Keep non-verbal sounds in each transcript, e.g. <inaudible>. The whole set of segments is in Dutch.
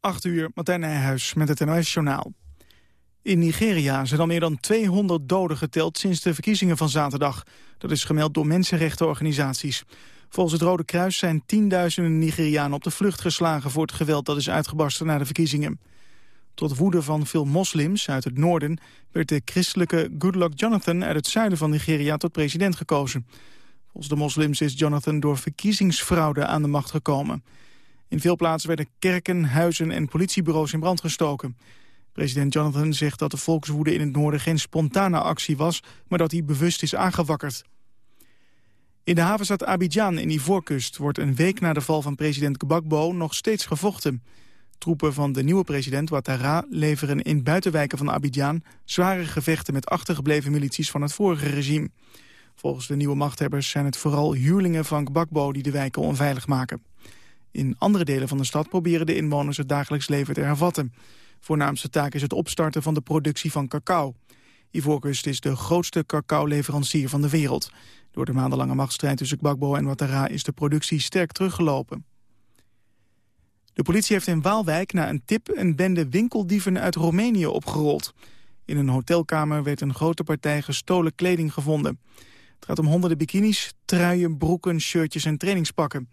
8 uur, Martijn Nijhuis met het NOS-journaal. In Nigeria zijn al meer dan 200 doden geteld sinds de verkiezingen van zaterdag. Dat is gemeld door mensenrechtenorganisaties. Volgens het Rode Kruis zijn tienduizenden Nigerianen op de vlucht geslagen... voor het geweld dat is uitgebarsten na de verkiezingen. Tot woede van veel moslims uit het noorden... werd de christelijke Goodluck Jonathan uit het zuiden van Nigeria tot president gekozen. Volgens de moslims is Jonathan door verkiezingsfraude aan de macht gekomen. In veel plaatsen werden kerken, huizen en politiebureaus in brand gestoken. President Jonathan zegt dat de volkswoede in het noorden geen spontane actie was... maar dat hij bewust is aangewakkerd. In de havenstad Abidjan in Ivoorkust wordt een week na de val van president Gbagbo nog steeds gevochten. Troepen van de nieuwe president Ouattara leveren in buitenwijken van Abidjan zware gevechten met achtergebleven milities van het vorige regime. Volgens de nieuwe machthebbers zijn het vooral huurlingen van Gbagbo die de wijken onveilig maken. In andere delen van de stad proberen de inwoners het dagelijks leven te hervatten. Voornaamste taak is het opstarten van de productie van cacao. Ivoorkust is de grootste cacao-leverancier van de wereld. Door de maandenlange machtsstrijd tussen Gbagbo en Ouattara is de productie sterk teruggelopen. De politie heeft in Waalwijk na een tip een bende winkeldieven uit Roemenië opgerold. In een hotelkamer werd een grote partij gestolen kleding gevonden. Het gaat om honderden bikinis, truien, broeken, shirtjes en trainingspakken.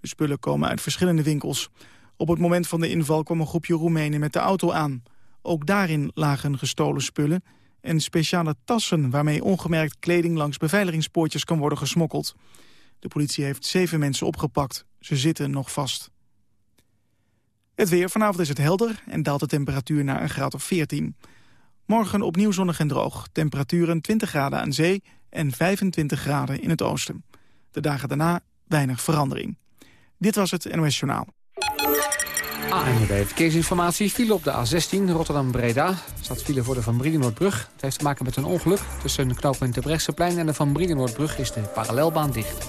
De spullen komen uit verschillende winkels. Op het moment van de inval kwam een groepje Roemenen met de auto aan. Ook daarin lagen gestolen spullen en speciale tassen... waarmee ongemerkt kleding langs beveiligingspoortjes kan worden gesmokkeld. De politie heeft zeven mensen opgepakt. Ze zitten nog vast. Het weer. Vanavond is het helder en daalt de temperatuur naar een graad of 14. Morgen opnieuw zonnig en droog. Temperaturen 20 graden aan zee en 25 graden in het oosten. De dagen daarna weinig verandering. Dit was het NOS Journaal. ANWB Verkeersinformatie file op de A16 Rotterdam-Breda. staat file voor de Van Brienenoordbrug. Het heeft te maken met een ongeluk. Tussen knooppunt de Brechtseplein en de Van Brienenoordbrug is de parallelbaan dicht.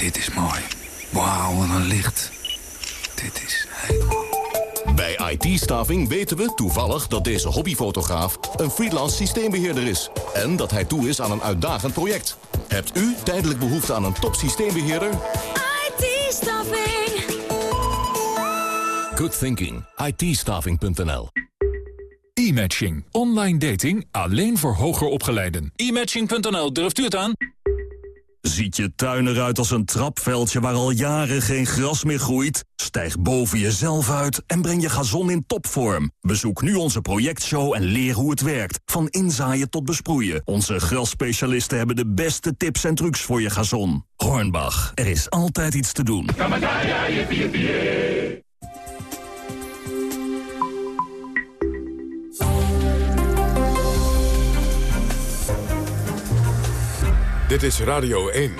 Dit is mooi. Wauw, wat een licht. Dit is helemaal... Bij IT-staving weten we toevallig dat deze hobbyfotograaf een freelance systeembeheerder is. En dat hij toe is aan een uitdagend project. Hebt u tijdelijk behoefte aan een top systeembeheerder? IT-staving. Good thinking. it E-matching. Online dating alleen voor hoger opgeleiden. E-matching.nl, durft u het aan? Ziet je tuin eruit als een trapveldje waar al jaren geen gras meer groeit? Stijg boven jezelf uit en breng je gazon in topvorm. Bezoek nu onze projectshow en leer hoe het werkt. Van inzaaien tot besproeien. Onze grasspecialisten hebben de beste tips en trucs voor je gazon. Hornbach, er is altijd iets te doen. Dit is Radio 1.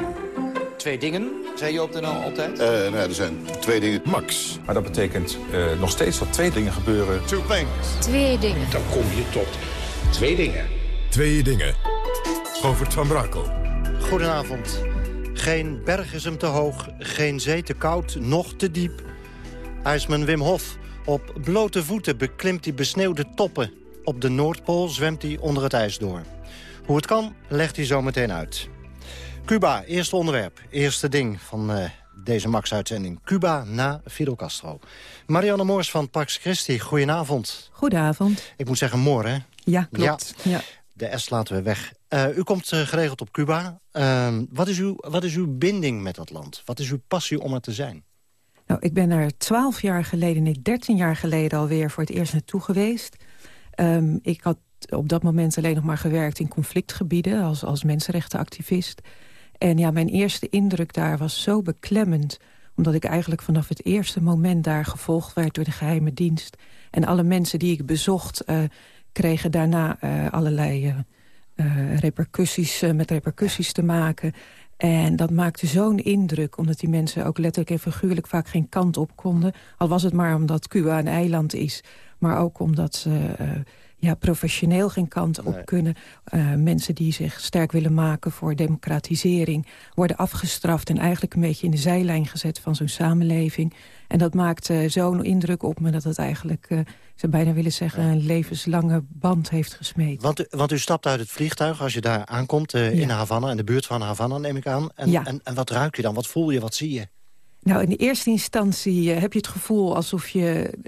Twee dingen, zei je op de NL altijd? Uh, nou, er zijn twee dingen. Max. Maar dat betekent uh, nog steeds dat twee dingen gebeuren. Two things. Twee dingen. Dan kom je tot twee dingen. Twee dingen. Govert van Brakel. Goedenavond. Geen berg is hem te hoog, geen zee te koud, nog te diep. IJsman Wim Hof. Op blote voeten beklimt hij besneeuwde toppen. Op de Noordpool zwemt hij onder het ijs door. Hoe het kan, legt hij zo meteen uit. Cuba, eerste onderwerp, eerste ding van uh, deze Max-uitzending. Cuba na Fidel Castro. Marianne Moors van Pax Christi, goedenavond. Goedenavond. Ik moet zeggen Moor, hè? Ja, klopt. Ja. De S laten we weg. Uh, u komt uh, geregeld op Cuba. Uh, wat, is uw, wat is uw binding met dat land? Wat is uw passie om er te zijn? Nou, ik ben er twaalf jaar geleden, nee, dertien jaar geleden alweer voor het eerst naartoe geweest. Um, ik had op dat moment alleen nog maar gewerkt in conflictgebieden... als, als mensenrechtenactivist. En ja, mijn eerste indruk daar was zo beklemmend... omdat ik eigenlijk vanaf het eerste moment daar gevolgd werd door de geheime dienst. En alle mensen die ik bezocht uh, kregen daarna uh, allerlei uh, repercussies, met repercussies te maken... En dat maakte zo'n indruk, omdat die mensen ook letterlijk en figuurlijk vaak geen kant op konden. Al was het maar omdat Cuba een eiland is, maar ook omdat ze ja, professioneel geen kant op kunnen. Uh, mensen die zich sterk willen maken voor democratisering... worden afgestraft en eigenlijk een beetje in de zijlijn gezet van zo'n samenleving. En dat maakt uh, zo'n indruk op me dat het eigenlijk, uh, ik zou bijna willen zeggen... een levenslange band heeft gesmeed. Want, want u stapt uit het vliegtuig als je daar aankomt in Havana... in de buurt van Havana neem ik aan. En, ja. en, en wat ruik je dan? Wat voel je? Wat zie je? Nou, in de eerste instantie heb je het gevoel alsof je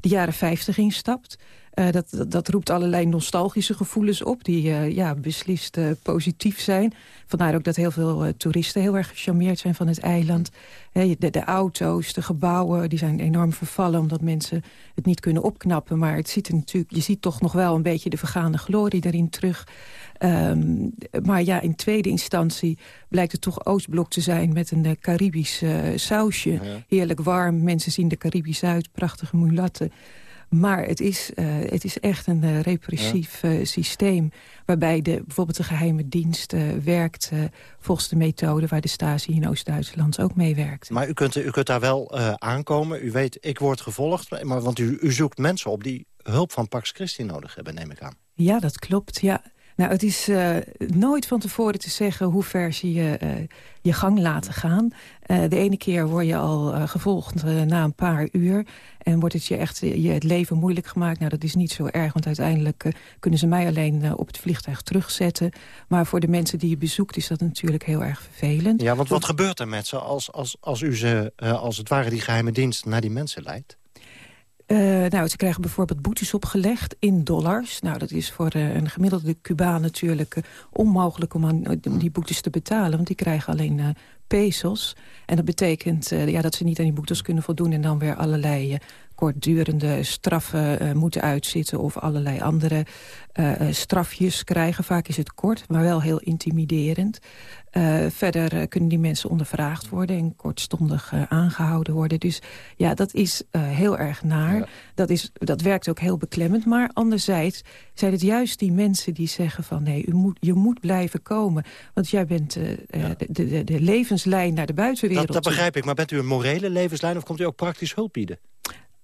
de jaren 50 instapt. Uh, dat, dat, dat, roept allerlei nostalgische gevoelens op... die uh, ja, beslist uh, positief zijn. Vandaar ook dat heel veel toeristen heel erg gecharmeerd zijn van het eiland. De, de, auto's, de gebouwen, die zijn enorm vervallen... omdat mensen het niet kunnen opknappen. Maar het ziet er natuurlijk, je ziet toch nog wel een beetje de vergaande glorie daarin terug. Um, maar ja, in tweede instantie blijkt het toch Oostblok te zijn... met een Caribisch sausje. Heerlijk warm, mensen zien de Caribisch uit, prachtige mulatten... Maar het is, uh, het is echt een uh, repressief uh, systeem... waarbij de, bijvoorbeeld de geheime dienst werkt volgens de methode... waar de Stasi in Oost-Duitsland ook mee werkt. Maar u kunt, u kunt daar wel aankomen. U weet, ik word gevolgd. Maar, want u, u zoekt mensen op die hulp van Pax Christi nodig hebben, neem ik aan. Ja, dat klopt, ja. Nou, het is uh, nooit van tevoren te zeggen hoe ver ze je, uh, je gang laten gaan. Uh, de ene keer word je al gevolgd na een paar uur. En wordt het je echt je het leven moeilijk gemaakt. Nou, dat is niet zo erg, want uiteindelijk kunnen ze mij alleen op het vliegtuig terugzetten. Maar voor de mensen die je bezoekt is dat natuurlijk heel erg vervelend. Ja, want wat gebeurt er met ze als, als, als u ze, als het ware die geheime dienst naar die mensen leidt? Uh, nou, ze krijgen bijvoorbeeld boetes opgelegd in dollars. Nou, dat is voor uh, een gemiddelde Cubaan natuurlijk uh, onmogelijk om, aan, om die boetes te betalen. Want die krijgen alleen pesos. En dat betekent ja, dat ze niet aan die boetes kunnen voldoen... en dan weer allerlei kortdurende straffen moeten uitzitten... of allerlei andere strafjes krijgen. Vaak is het kort, maar wel heel intimiderend. Verder kunnen die mensen ondervraagd worden en kortstondig aangehouden worden. Dus ja, dat is heel erg naar. Dat, is, dat werkt ook heel beklemmend. Maar anderzijds zijn het juist die mensen die zeggen van... nee, u moet, je moet blijven komen. Want jij bent ja. de, de, de, levenslijn naar de buitenwereld. Dat, dat begrijp ik. Maar bent u een morele levenslijn of komt u ook praktisch hulp bieden?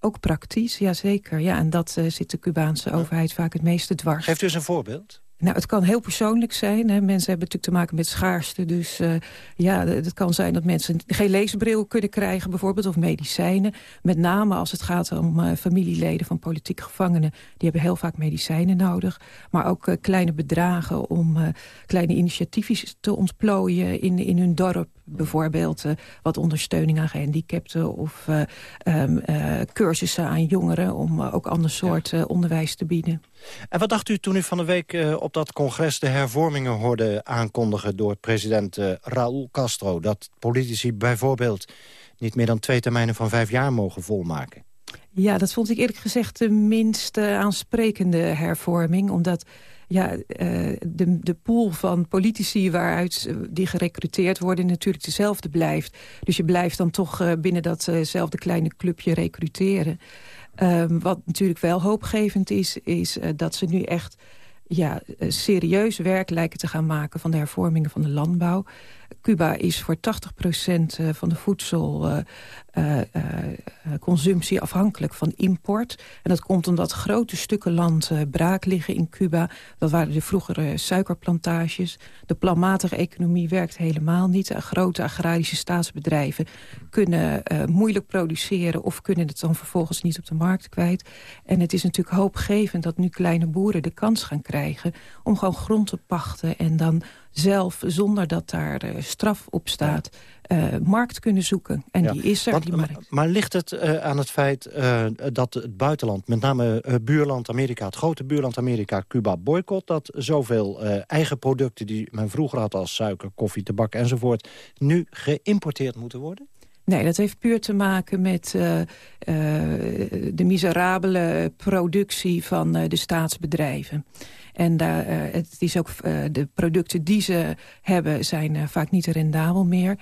Ook praktisch, ja zeker. Ja, en dat zit de Cubaanse overheid vaak het meeste dwars. Geeft u eens een voorbeeld? Nou, het kan heel persoonlijk zijn. Hè. Mensen hebben natuurlijk te maken met schaarste. Dus uh, ja, het kan zijn dat mensen geen leesbril kunnen krijgen bijvoorbeeld. Of medicijnen. Met name als het gaat om uh, familieleden van politieke gevangenen. Die hebben heel vaak medicijnen nodig. Maar ook uh, kleine bedragen om kleine initiatieven te ontplooien in, in hun dorp. Bijvoorbeeld wat ondersteuning aan gehandicapten. Of um, cursussen aan jongeren om ook ander soort onderwijs te bieden. En wat dacht u toen u van de week uh, op dat congres de hervormingen hoorde aankondigen door president uh, Raúl Castro? Dat politici bijvoorbeeld niet meer dan twee termijnen van vijf jaar mogen volmaken? Ja, dat vond ik eerlijk gezegd de minst uh, aansprekende hervorming. Omdat ja, de, de pool van politici waaruit die gerecruiteerd worden natuurlijk dezelfde blijft. Dus je blijft dan toch binnen datzelfde kleine clubje recruteren. Um, wat natuurlijk wel hoopgevend is, is uh, dat ze nu echt ja, eh, serieus werk lijken te gaan maken van de hervormingen van de landbouw. Cuba is voor 80% eh, van de voedselconsumptie afhankelijk van import. En dat komt omdat grote stukken land braak liggen in Cuba. Dat waren de vroegere suikerplantages. De planmatige economie werkt helemaal niet. Grote agrarische staatsbedrijven kunnen moeilijk produceren... of kunnen het dan vervolgens niet op de markt kwijt. En het is natuurlijk hoopgevend dat nu kleine boeren de kans gaan krijgen... om gewoon grond te pachten en dan zelf, zonder dat daar straf op staat... Uh, markt kunnen zoeken. En die is er, Want, die markt. Maar ligt het uh, aan het feit dat het buitenland... met name buurland Amerika, het grote buurland Amerika... Cuba boycott, dat zoveel eigen producten... die men vroeger had als suiker, koffie, tabak enzovoort... nu geïmporteerd moeten worden? Nee, dat heeft puur te maken met uh, uh, de miserabele productie van uh, de staatsbedrijven. En daar, het is ook, de producten die ze hebben zijn vaak niet rendabel meer.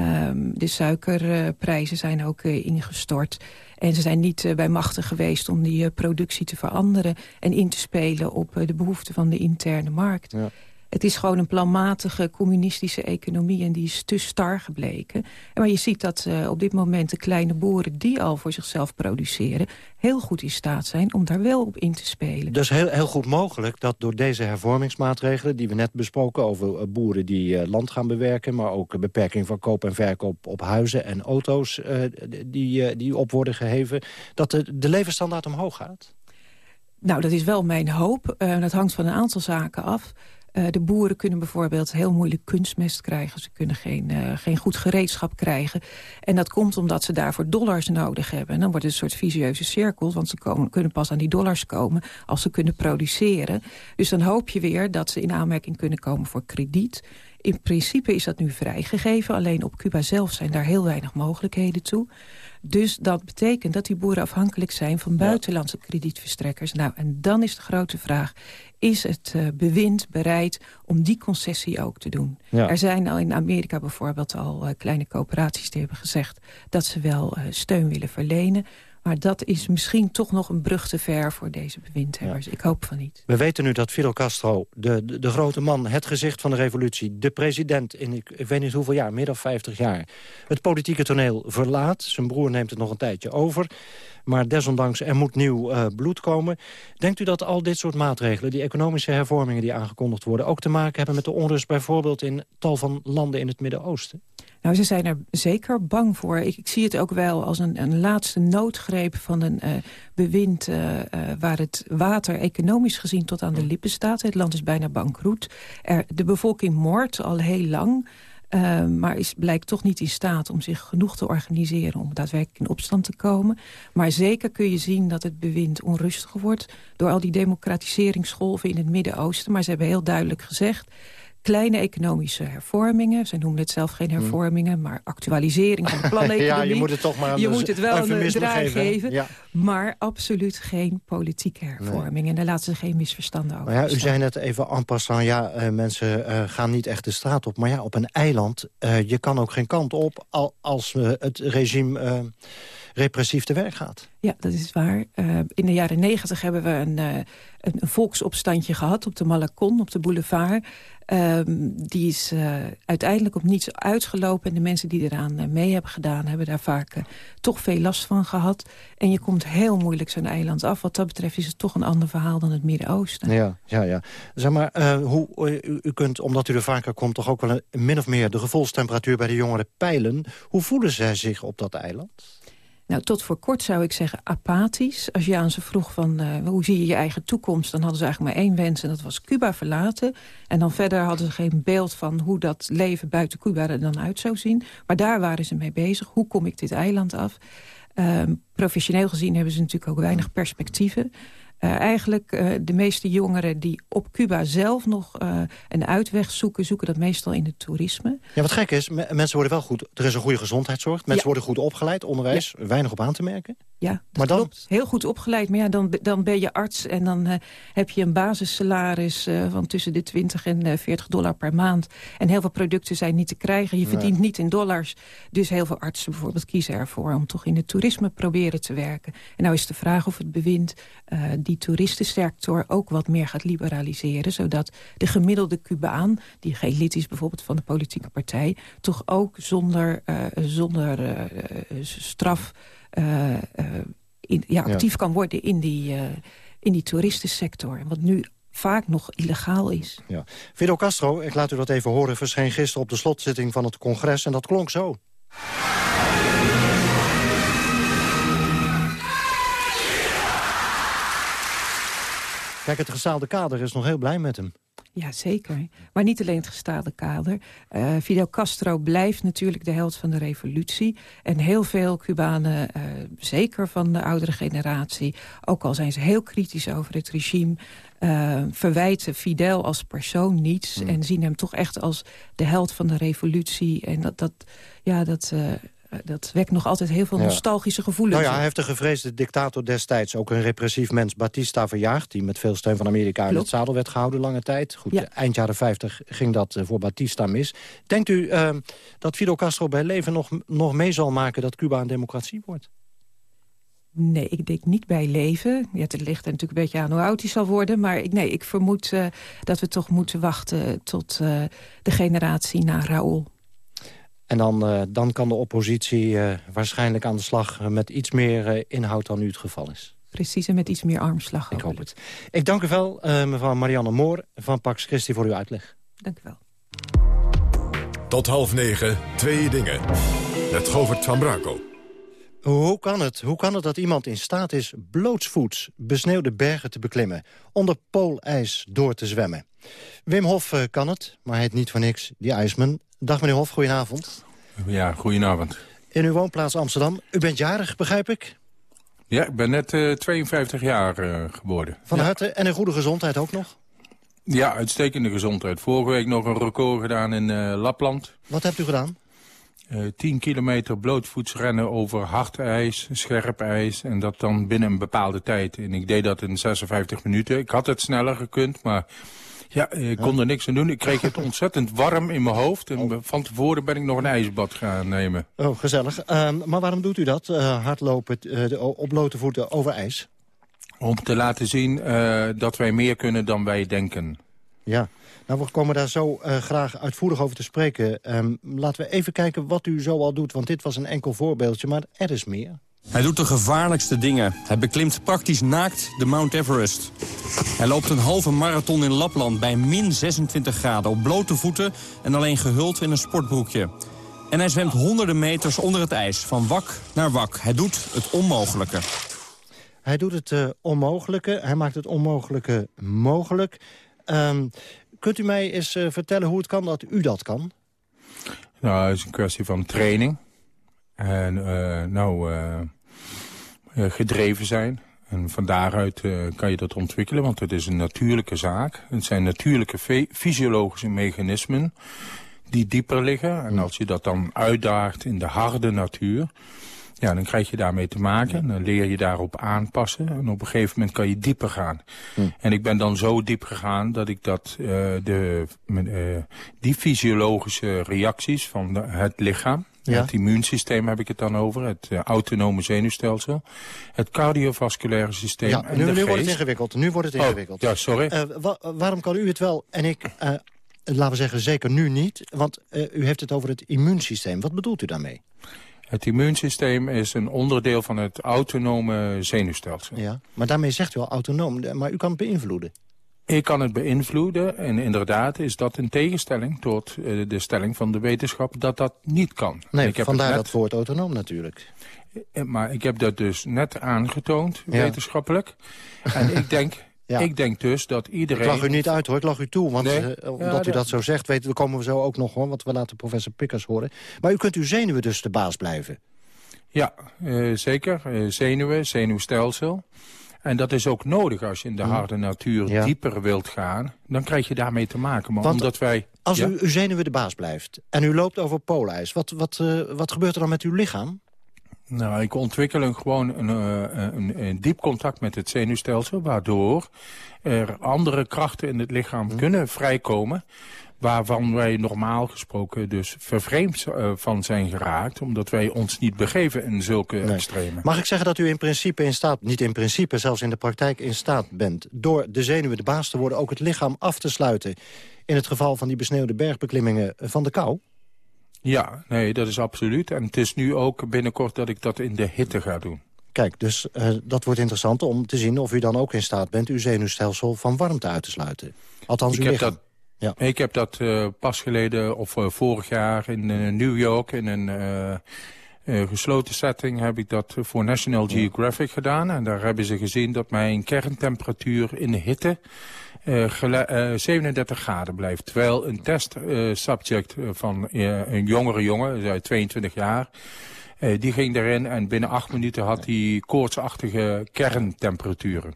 Um, de suikerprijzen zijn ook ingestort. En ze zijn niet bij machten geweest om die productie te veranderen... en in te spelen op de behoeften van de interne markt. Ja. Het is gewoon een planmatige communistische economie... en die is te star gebleken. Maar je ziet dat uh, op dit moment de kleine boeren... die al voor zichzelf produceren... heel goed in staat zijn om daar wel op in te spelen. Dus heel, heel goed mogelijk dat door deze hervormingsmaatregelen... die we net besproken over uh, boeren die uh, land gaan bewerken... maar ook beperking van koop en verkoop op huizen en auto's... die, die op worden geheven, dat de, de levensstandaard omhoog gaat? Nou, dat is wel mijn hoop. dat hangt van een aantal zaken af... Uh, de boeren kunnen bijvoorbeeld heel moeilijk kunstmest krijgen. Ze kunnen geen, uh, geen goed gereedschap krijgen. En dat komt omdat ze daarvoor dollars nodig hebben. En dan wordt het een soort visieuze cirkel. Want ze komen, kunnen pas aan die dollars komen als ze kunnen produceren. Dus dan hoop je weer dat ze in aanmerking kunnen komen voor krediet. In principe is dat nu vrijgegeven. Alleen op Cuba zelf zijn daar heel weinig mogelijkheden toe. Dus dat betekent dat die boeren afhankelijk zijn van buitenlandse kredietverstrekkers. Nou, en dan is de grote vraag, is het uh, bewind bereid om die concessie ook te doen? Er zijn al in Amerika bijvoorbeeld al uh, kleine coöperaties die hebben gezegd... dat ze wel uh, steun willen verlenen. Maar dat is misschien toch nog een brug te ver voor deze bewindhebbers. Ik hoop van niet. We weten nu dat Fidel Castro, de, de, de, grote man, het gezicht van de revolutie... de president in ik, ik weet niet hoeveel jaar, meer dan 50 jaar... het politieke toneel verlaat. Zijn broer neemt het nog een tijdje over. Maar desondanks, er moet nieuw uh, bloed komen. Denkt u dat al dit soort maatregelen, die economische hervormingen die aangekondigd worden... ook te maken hebben met de onrust bijvoorbeeld in tal van landen in het Midden-Oosten? Nou, ze zijn er zeker bang voor. Ik, ik zie het ook wel als een, een laatste noodgreep van een uh, bewind... Uh, uh, waar het water economisch gezien tot aan de lippen staat. Het land is bijna bankroet. Er, de bevolking moordt al heel lang... Maar is, blijkt toch niet in staat om zich genoeg te organiseren... om daadwerkelijk in opstand te komen. Maar zeker kun je zien dat het bewind onrustiger wordt... door al die democratiseringsgolven in het Midden-Oosten. Maar ze hebben heel duidelijk gezegd kleine economische hervormingen. Ze noemen het zelf geen hmm. hervormingen, maar actualisering van de <laughs> planeconomie. ja, je moet het toch maar Je moet het wel een draai geven, maar absoluut geen politieke hervorming. En daar laten ze geen misverstanden over ja, U zei net even en passant, ja, uh, mensen uh, gaan niet echt de straat op. Maar ja, op een eiland, uh, je kan ook geen kant op als het regime repressief te werk gaat. Ja, dat is waar. Uh, in de jaren negentig hebben we een, uh, een, volksopstandje gehad op de Malacon, op de boulevard. Uh, die is uh, uiteindelijk op niets uitgelopen. En de mensen die eraan mee hebben gedaan... hebben daar vaak toch veel last van gehad. En je komt heel moeilijk zo'n eiland af. Wat dat betreft is het toch een ander verhaal dan het Midden-Oosten. Ja, ja, ja. Zeg maar, hoe, u, u, kunt, omdat u er vaker komt... toch ook wel een, min of meer de gevoelstemperatuur bij de jongeren peilen. Hoe voelen zij zich op dat eiland? Nou, tot voor kort zou ik zeggen apathisch. Als je aan ze vroeg van uh, hoe zie je je eigen toekomst... dan hadden ze eigenlijk maar één wens en dat was Cuba verlaten. En dan verder hadden ze geen beeld van hoe dat leven buiten Cuba er dan uit zou zien. Maar daar waren ze mee bezig. Hoe kom ik dit eiland af? Uh, professioneel gezien hebben ze natuurlijk ook weinig perspectieven. Uh, eigenlijk uh, de meeste jongeren die op Cuba zelf nog uh, een uitweg zoeken... zoeken dat meestal in het toerisme. Ja, wat gek is, mensen worden wel goed... Er is een goede gezondheidszorg, mensen ja. worden goed opgeleid, onderwijs... Ja. weinig op aan te merken. Ja, dat maar dan... klopt. Heel goed opgeleid. Maar ja, dan, dan ben je arts en dan uh, heb je een basissalaris... Uh, van tussen de 20 en uh, 40 dollar per maand. En heel veel producten zijn niet te krijgen. Je verdient nee. niet in dollars. Dus heel veel artsen bijvoorbeeld kiezen ervoor... om toch in het toerisme proberen te werken. En nou is de vraag of het bewind die toeristensector ook wat meer gaat liberaliseren. Zodat de gemiddelde Cubaan, die geen lid is bijvoorbeeld van de politieke partij... toch ook zonder, zonder straf in, ja, actief ja. kan worden in die, uh, in die toeristensector. Wat nu vaak nog illegaal is. Ja. Fidel Castro, ik laat u dat even horen... verscheen gisteren op de slotzitting van het congres en dat klonk zo. Kijk, het gezaalde kader is nog heel blij met hem. Ja, zeker. Maar niet alleen het gestaalde kader. Uh, Fidel Castro blijft natuurlijk de held van de revolutie. En heel veel Cubanen, uh, zeker van de oudere generatie... ook al zijn ze heel kritisch over het regime... Uh, verwijten Fidel als persoon niets... Mm. en zien hem toch echt als de held van de revolutie. En dat, dat, ja, dat, eh, dat wekt nog altijd heel veel nostalgische gevoelens. Nou ja, hij heeft de gevreesde dictator destijds ook een repressief mens Batista verjaagd... die met veel steun van Amerika in het zadel werd gehouden lange tijd. Goed, ja. eind jaren 50 ging dat uh, voor Batista mis. Denkt u uh, dat Fidel Castro bij leven nog, nog mee zal maken dat Cuba een democratie wordt? Nee, ik denk niet bij leven. Ja, het ligt er natuurlijk een beetje aan hoe oud hij zal worden. Maar ik, nee, ik vermoed uh, dat we toch moeten wachten tot uh, de generatie na Raoul. En dan, uh, dan kan de oppositie waarschijnlijk aan de slag met iets meer inhoud dan nu het geval is. Precies, en met iets meer armslag. Ik hoop het. Ik dank u wel, mevrouw Marianne Moor van Pax Christi, voor uw uitleg. Dank u wel. Tot half negen, twee dingen. Met Govert van Brakel. Hoe kan, het? Hoe kan het dat iemand in staat is blootsvoets besneeuwde bergen te beklimmen, onder poolijs door te zwemmen? Wim Hof kan het, maar hij heet niet voor niks, die ijsman. Dag meneer Hof, goedenavond. Ja, goedenavond. In uw woonplaats Amsterdam. U bent jarig, begrijp ik? Ja, ik ben net uh, 52 jaar uh, geworden. Van ja. harte en een goede gezondheid ook nog? Ja, uitstekende gezondheid. Vorige week nog een record gedaan in uh, Lapland. Wat hebt u gedaan? Uh, 10 kilometer blootvoets rennen over hard ijs, scherp ijs. En dat dan binnen een bepaalde tijd. En ik deed dat in 56 minuten. Ik had het sneller gekund, maar ja, ik kon er niks aan doen. Ik kreeg het <laughs> ontzettend warm in mijn hoofd. En van tevoren ben ik nog een ijsbad gaan nemen. Oh, gezellig. Uh, maar waarom doet u dat? Uh, hardlopen uh, op blote voeten over ijs? Om te laten zien uh, dat wij meer kunnen dan wij denken. Ja, nou, we komen daar zo graag uitvoerig over te spreken. Um, laten we even kijken wat u zo al doet, want dit was een enkel voorbeeldje, maar er is meer. Hij doet de gevaarlijkste dingen. Hij beklimt praktisch naakt de Mount Everest. Hij loopt een halve marathon in Lapland bij min 26 graden... op blote voeten en alleen gehuld in een sportbroekje. En hij zwemt honderden meters onder het ijs, van wak naar wak. Hij doet het onmogelijke. Hij doet het uh, onmogelijke, hij maakt het onmogelijke mogelijk. Um, kunt u mij eens uh, vertellen hoe het kan dat u dat kan? Nou, het is een kwestie van training. En uh, nou, uh, gedreven zijn. En van daaruit kan je dat ontwikkelen, want het is een natuurlijke zaak. Het zijn natuurlijke fysiologische mechanismen die dieper liggen. En als je dat dan uitdaagt in de harde natuur... Ja, dan krijg je daarmee te maken. Dan leer je daarop aanpassen. En op een gegeven moment kan je dieper gaan. Hm. En ik ben dan zo diep gegaan dat ik dat, uh, de, uh, die fysiologische reacties van de, het lichaam... Ja. Het immuunsysteem heb ik het dan over. Het uh, autonome zenuwstelsel. Het cardiovasculaire systeem ja, en nu, de nu wordt het ingewikkeld. Nu wordt het ingewikkeld. Oh, ja, sorry. Uh, wa waarom kan u het wel en ik... Uh, laten we zeggen, zeker nu niet. Want u heeft het over het immuunsysteem. Wat bedoelt u daarmee? Het immuunsysteem is een onderdeel van het autonome zenuwstelsel. Ja, maar daarmee zegt u al autonoom, maar u kan het beïnvloeden. Ik kan het beïnvloeden en inderdaad is dat in tegenstelling tot uh, de stelling van de wetenschap dat dat niet kan. Nee, ik heb vandaar net, dat woord autonoom natuurlijk. Maar ik heb dat dus net aangetoond, ja. wetenschappelijk. En ik denk... <laughs> Ja. Ik denk dus dat iedereen... Ik lag u niet uit hoor, ik lag u toe. Want nee? uh, omdat ja, u dat zo zegt, weten, we komen we zo ook nog hoor. Want we laten professor Pickers horen. Maar u kunt uw zenuwen dus de baas blijven. Ja, uh, zeker. Uh, zenuwen, zenuwstelsel. En dat is ook nodig als je in de harde natuur ja. dieper wilt gaan. Dan krijg je daarmee te maken. Maar Want omdat wij... Als ja? u uw zenuwen de baas blijft en u loopt over poolijs... Wat, wat, uh, wat gebeurt er dan met uw lichaam? Nou, ik ontwikkel een, gewoon een, een, een, diep contact met het zenuwstelsel... waardoor er andere krachten in het lichaam hmm. kunnen vrijkomen... waarvan wij normaal gesproken dus vervreemd uh, van zijn geraakt... omdat wij ons niet begeven in zulke nee. extreme. Mag ik zeggen dat u in principe in staat, niet in principe... zelfs in de praktijk in staat bent... door de zenuwen de baas te worden ook het lichaam af te sluiten... in het geval van die besneeuwde bergbeklimmingen van de kou? Ja, nee, dat is absoluut. En het is nu ook binnenkort dat ik dat in de hitte ga doen. Kijk, dus uh, dat wordt interessant om te zien of u dan ook in staat bent... uw zenuwstelsel van warmte uit te sluiten. Althans, ik uw heb lichaam. dat, ja. Ik heb dat uh, pas geleden, of uh, vorig jaar in New York... in een gesloten setting heb ik dat voor National Geographic ja. gedaan. En daar hebben ze gezien dat mijn kerntemperatuur in de hitte... Uh, uh, 37 graden blijft. Terwijl een testsubject van een jongere jongen, 22 jaar... die ging erin en binnen acht minuten had hij koortsachtige kerntemperaturen.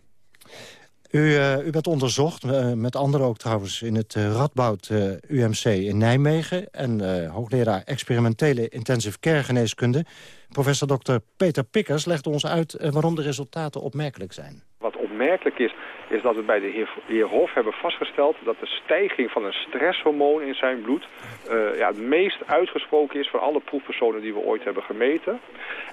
U, u werd onderzocht, met anderen ook trouwens, in het Radboud UMC in Nijmegen... en hoogleraar experimentele intensive care geneeskunde. Professor Dr. Peter Pikkers legt ons uit waarom de resultaten opmerkelijk zijn. Wat opmerkelijk is, is dat we bij de heer, Hof hebben vastgesteld dat de stijging van een stresshormoon in zijn bloed uh, ja, het meest uitgesproken is van alle proefpersonen die we ooit hebben gemeten.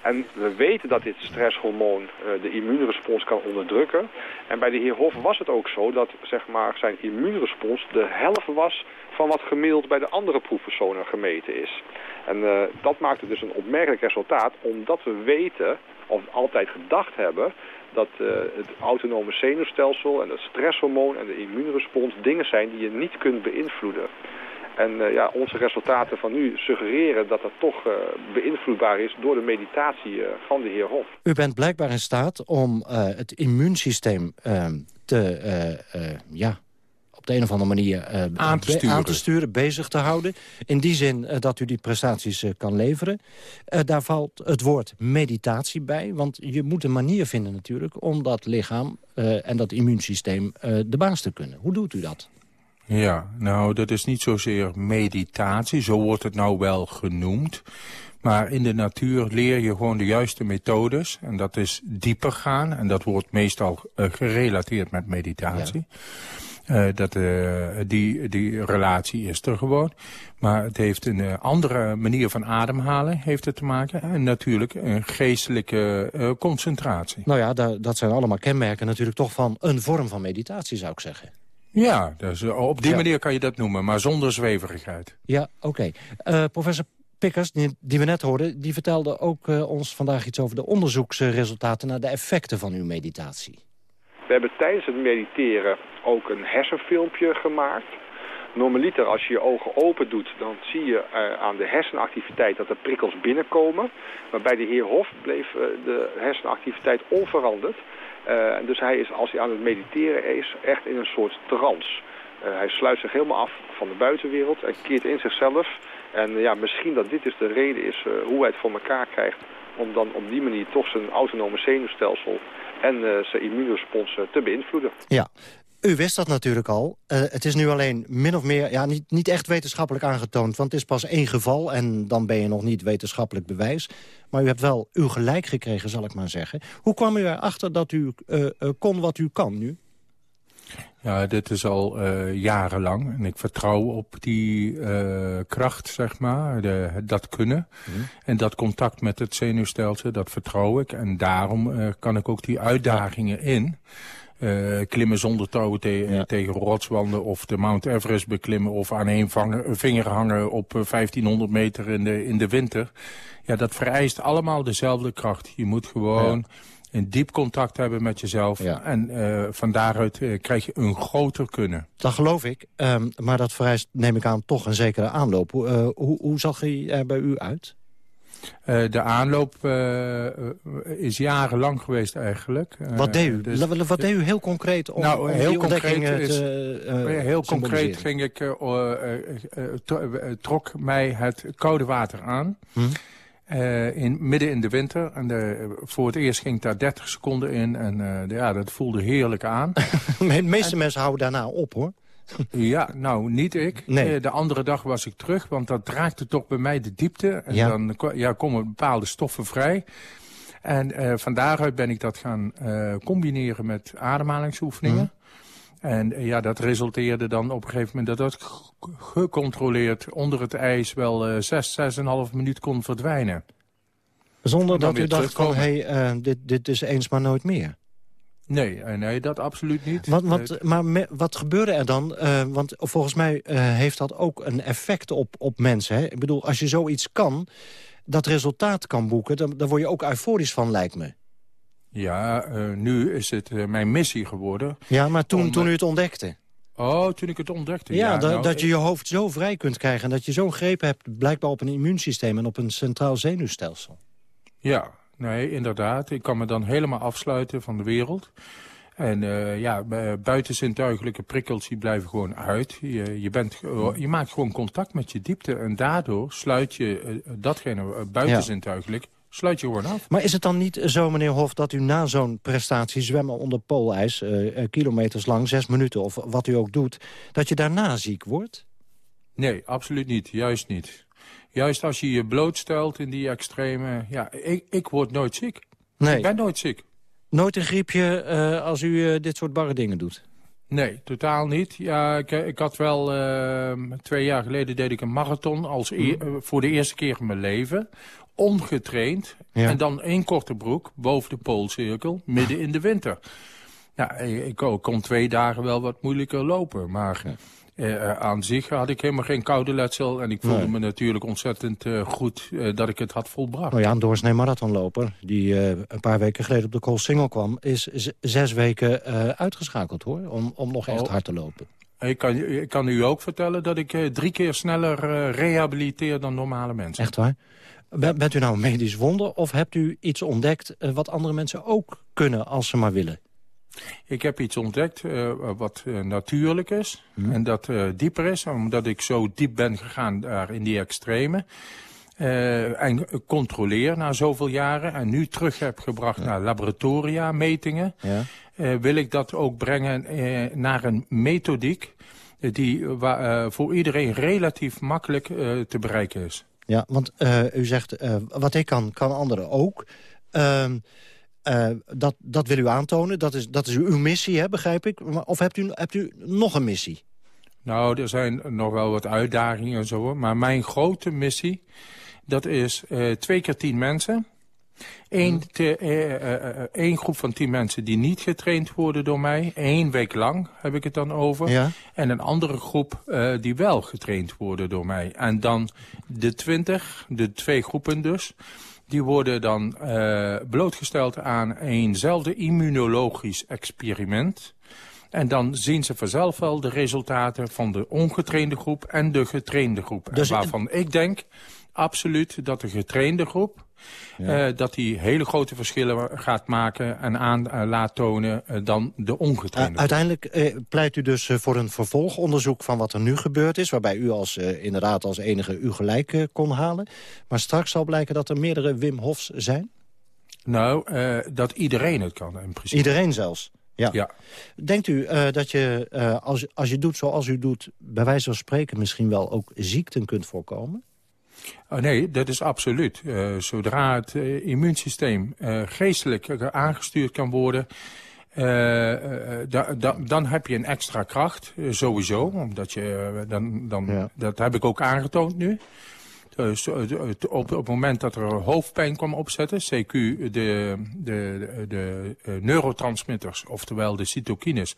En we weten dat dit stresshormoon uh, de immuunrespons kan onderdrukken. En bij de heer Hof was het ook zo dat zeg maar, zijn immuunrespons de helft was van wat gemiddeld bij de andere proefpersonen gemeten is. En uh, dat maakte dus een opmerkelijk resultaat, omdat we weten, of altijd gedacht hebben, dat uh, het autonome zenuwstelsel en het stresshormoon en de immuunrespons dingen zijn die je niet kunt beïnvloeden. En uh, ja, onze resultaten van nu suggereren dat dat toch uh, beïnvloedbaar is door de meditatie van de heer Hof. U bent blijkbaar in staat om het immuunsysteem ehm, te, ja, op de een of andere manier aan, te sturen. aan, te sturen. bezig te houden. In die zin dat u die prestaties kan leveren. daar valt het woord meditatie bij. Want je moet een manier vinden natuurlijk om dat lichaam en dat immuunsysteem de baas te kunnen. Hoe doet u dat? Ja, nou, dat is niet zozeer meditatie, zo wordt het nou wel genoemd. Maar in de natuur leer je gewoon de juiste methodes. En dat is dieper gaan. En dat wordt meestal uh, gerelateerd met meditatie. Ja. Uh, dat, uh, die, die relatie is er gewoon. Maar het heeft een andere manier van ademhalen heeft het te maken. En natuurlijk een geestelijke concentratie. Nou ja, dat, dat zijn allemaal kenmerken natuurlijk toch van een vorm van meditatie zou ik zeggen. Ja, dus op die ja. manier kan je dat noemen, maar zonder zweverigheid. Ja, oké. Okay. Professor Pikkers, die, die, we net hoorden... die vertelde ook ons vandaag iets over de onderzoeksresultaten... naar de effecten van uw meditatie. We hebben tijdens het mediteren ook een hersenfilmpje gemaakt. Normaliter, als je je ogen open doet, dan zie je uh, aan de hersenactiviteit dat er prikkels binnenkomen. Maar bij de heer Hof bleef de hersenactiviteit onveranderd. Uh, dus hij is, als hij aan het mediteren is, echt in een soort trance. Hij sluit zich helemaal af van de buitenwereld en keert in zichzelf. En ja, misschien dat dit dus de reden is hoe hij het voor elkaar krijgt... om dan op die manier toch zijn autonome zenuwstelsel en zijn immuunrespons te beïnvloeden. Ja, u wist dat natuurlijk al. Uh, het is nu alleen min of meer, ja, niet, niet echt wetenschappelijk aangetoond... want het is pas één geval en dan ben je nog niet wetenschappelijk bewijs. Maar u hebt wel uw gelijk gekregen, zal ik maar zeggen. Hoe kwam u erachter dat u kon wat u kan nu? Ja, dit is al uh, jarenlang. En ik vertrouw op die uh, kracht, zeg maar, de, dat kunnen. Mm. En dat contact met het zenuwstelsel, dat vertrouw ik. En daarom uh, kan ik ook die uitdagingen in. Klimmen zonder touwen te ja. tegen rotswanden... of de Mount Everest beklimmen of aan één vinger hangen op 1500 meter in de, in de winter. Ja, dat vereist allemaal dezelfde kracht. Je moet gewoon... Ja een diep contact hebben met jezelf. Ja. En uh, van daaruit uh, krijg je een groter kunnen. Dat geloof ik. Um, maar dat vereist, neem ik aan, toch een zekere aanloop. Hoe, hoe zag hij er bij u uit? Uh, de aanloop uh, is jarenlang geweest eigenlijk. Uh, wat deed u? Dus, wat deed u heel concreet om, nou, om heel die concreet te Heel concreet ging ik, trok mij het koude water aan. Hm? Uh, in, midden in de winter. En de, voor het eerst ging ik daar 30 seconden in. En uh, de, ja, dat voelde heerlijk aan. <laughs> de meeste en, mensen houden daarna op, hoor. ja, nou, niet ik. Nee. De andere dag was ik terug, want dat raakte toch bij mij de diepte. En ja. dan ja, komen bepaalde stoffen vrij. En van daaruit ben ik dat gaan combineren met ademhalingsoefeningen. Mm. En ja, dat resulteerde dan op een gegeven moment dat dat gecontroleerd onder het ijs wel uh, zes, zes en een half minuut kon verdwijnen. Zonder dat u dacht van, hé, hey, uh, dit, dit is eens maar nooit meer? Nee, nee, dat absoluut niet. Wat, wat, maar me, wat gebeurde er dan? Uh, want volgens mij uh, heeft dat ook een effect op, op mensen. Hè? Ik bedoel, als je zoiets kan, dat resultaat kan boeken... dan, dan word je ook euforisch van, lijkt me. Ja, uh, nu is het uh, mijn missie geworden. Ja, maar toen, om, toen u het ontdekte? Oh, toen ik het ontdekte, ja. nou, dat je je hoofd zo vrij kunt krijgen... en dat je zo'n greep hebt blijkbaar op een immuunsysteem... en op een centraal zenuwstelsel. Ja, nee, inderdaad. Ik kan me dan helemaal afsluiten van de wereld. En uh, ja, buitenzintuigelijke prikkels die blijven gewoon uit. Je, je, bent, je maakt gewoon contact met je diepte. En daardoor sluit je datgene buitenzintuigelijk... Ja sluit je gewoon af. Maar is het dan niet zo, meneer Hof, dat u na zo'n prestatie zwemmen onder poolijs... Uh, kilometers lang, zes minuten of wat u ook doet... dat je daarna ziek wordt? Nee, absoluut niet. Juist niet. Juist als je je blootstelt in die extreme... Ja, ik, ik word nooit ziek. Nee. Ik ben nooit ziek. Nooit een griepje uh, als u uh, dit soort barre dingen doet? Nee, totaal niet. Ja, ik, ik had wel... Uh, twee jaar geleden deed ik een marathon als e voor de eerste keer in mijn leven. Ongetraind. Ja. En dan één korte broek boven de poolcirkel, midden in de winter. Ja, ik, kon twee dagen wel wat moeilijker lopen, maar... Ja. Uh, aan zich had ik helemaal geen koude letsel. En ik voelde me natuurlijk ontzettend uh, goed uh, dat ik het had volbracht. Nou ja, een doorsnee marathonloper die een paar weken geleden op de Koolsingel kwam... is zes weken uitgeschakeld hoor, om, om nog echt oh. hard te lopen. Ik kan, ik kan u ook vertellen dat ik drie keer sneller rehabiliteer dan normale mensen. Echt waar? Bent u nou een medisch wonder of hebt u iets ontdekt wat andere mensen ook kunnen als ze maar willen? Ik heb iets ontdekt uh, wat uh, natuurlijk is hmm. en dat uh, dieper is, omdat ik zo diep ben gegaan daar in die extreme. en controleer na zoveel jaren en nu terug heb gebracht ja. naar laboratoria metingen, ja. wil ik dat ook brengen naar een methodiek die voor iedereen relatief makkelijk te bereiken is. Ja, want u zegt, wat ik kan, kan anderen ook. Uh, dat, dat wil u aantonen, dat is, dat is uw missie, hè, begrijp ik. Of hebt u, hebt u nog een missie? Nou, er zijn nog wel wat uitdagingen en zo. Maar mijn grote missie, dat is uh, twee keer tien mensen. Eén, uh, één groep van tien mensen die niet getraind worden door mij. Eén week lang heb ik het dan over. Ja. En een andere groep die wel getraind worden door mij. En dan de twintig, de twee groepen dus die worden dan uh, blootgesteld aan eenzelfde immunologisch experiment. En dan zien ze vanzelf wel de resultaten van de ongetrainde groep en de getrainde groep. Dus waarvan ik denk absoluut dat de getrainde groep ja. Uh, dat die hele grote verschillen gaat maken en aan uh, laat tonen uh, dan de ongetrainde. uiteindelijk pleit u dus voor een vervolgonderzoek van wat er nu gebeurd is... waarbij u als, inderdaad als enige u gelijk kon halen. Maar straks zal blijken dat er meerdere Wim Hofs zijn? Nou, dat iedereen het kan in principe. Iedereen zelfs? Ja. ja. Denkt u dat je, als, als je doet zoals u doet... bij wijze van spreken misschien wel ook ziekten kunt voorkomen? Oh, nee, dat is absoluut. Uh, zodra het uh, immuunsysteem uh, geestelijk aangestuurd kan worden... Da, da, dan heb je een extra kracht, sowieso. Omdat je, dan, dan, ja. Dat heb ik ook aangetoond nu. Dus op, op het moment dat er hoofdpijn kwam opzetten, CQ, de, de, de, de neurotransmitters, oftewel de cytokines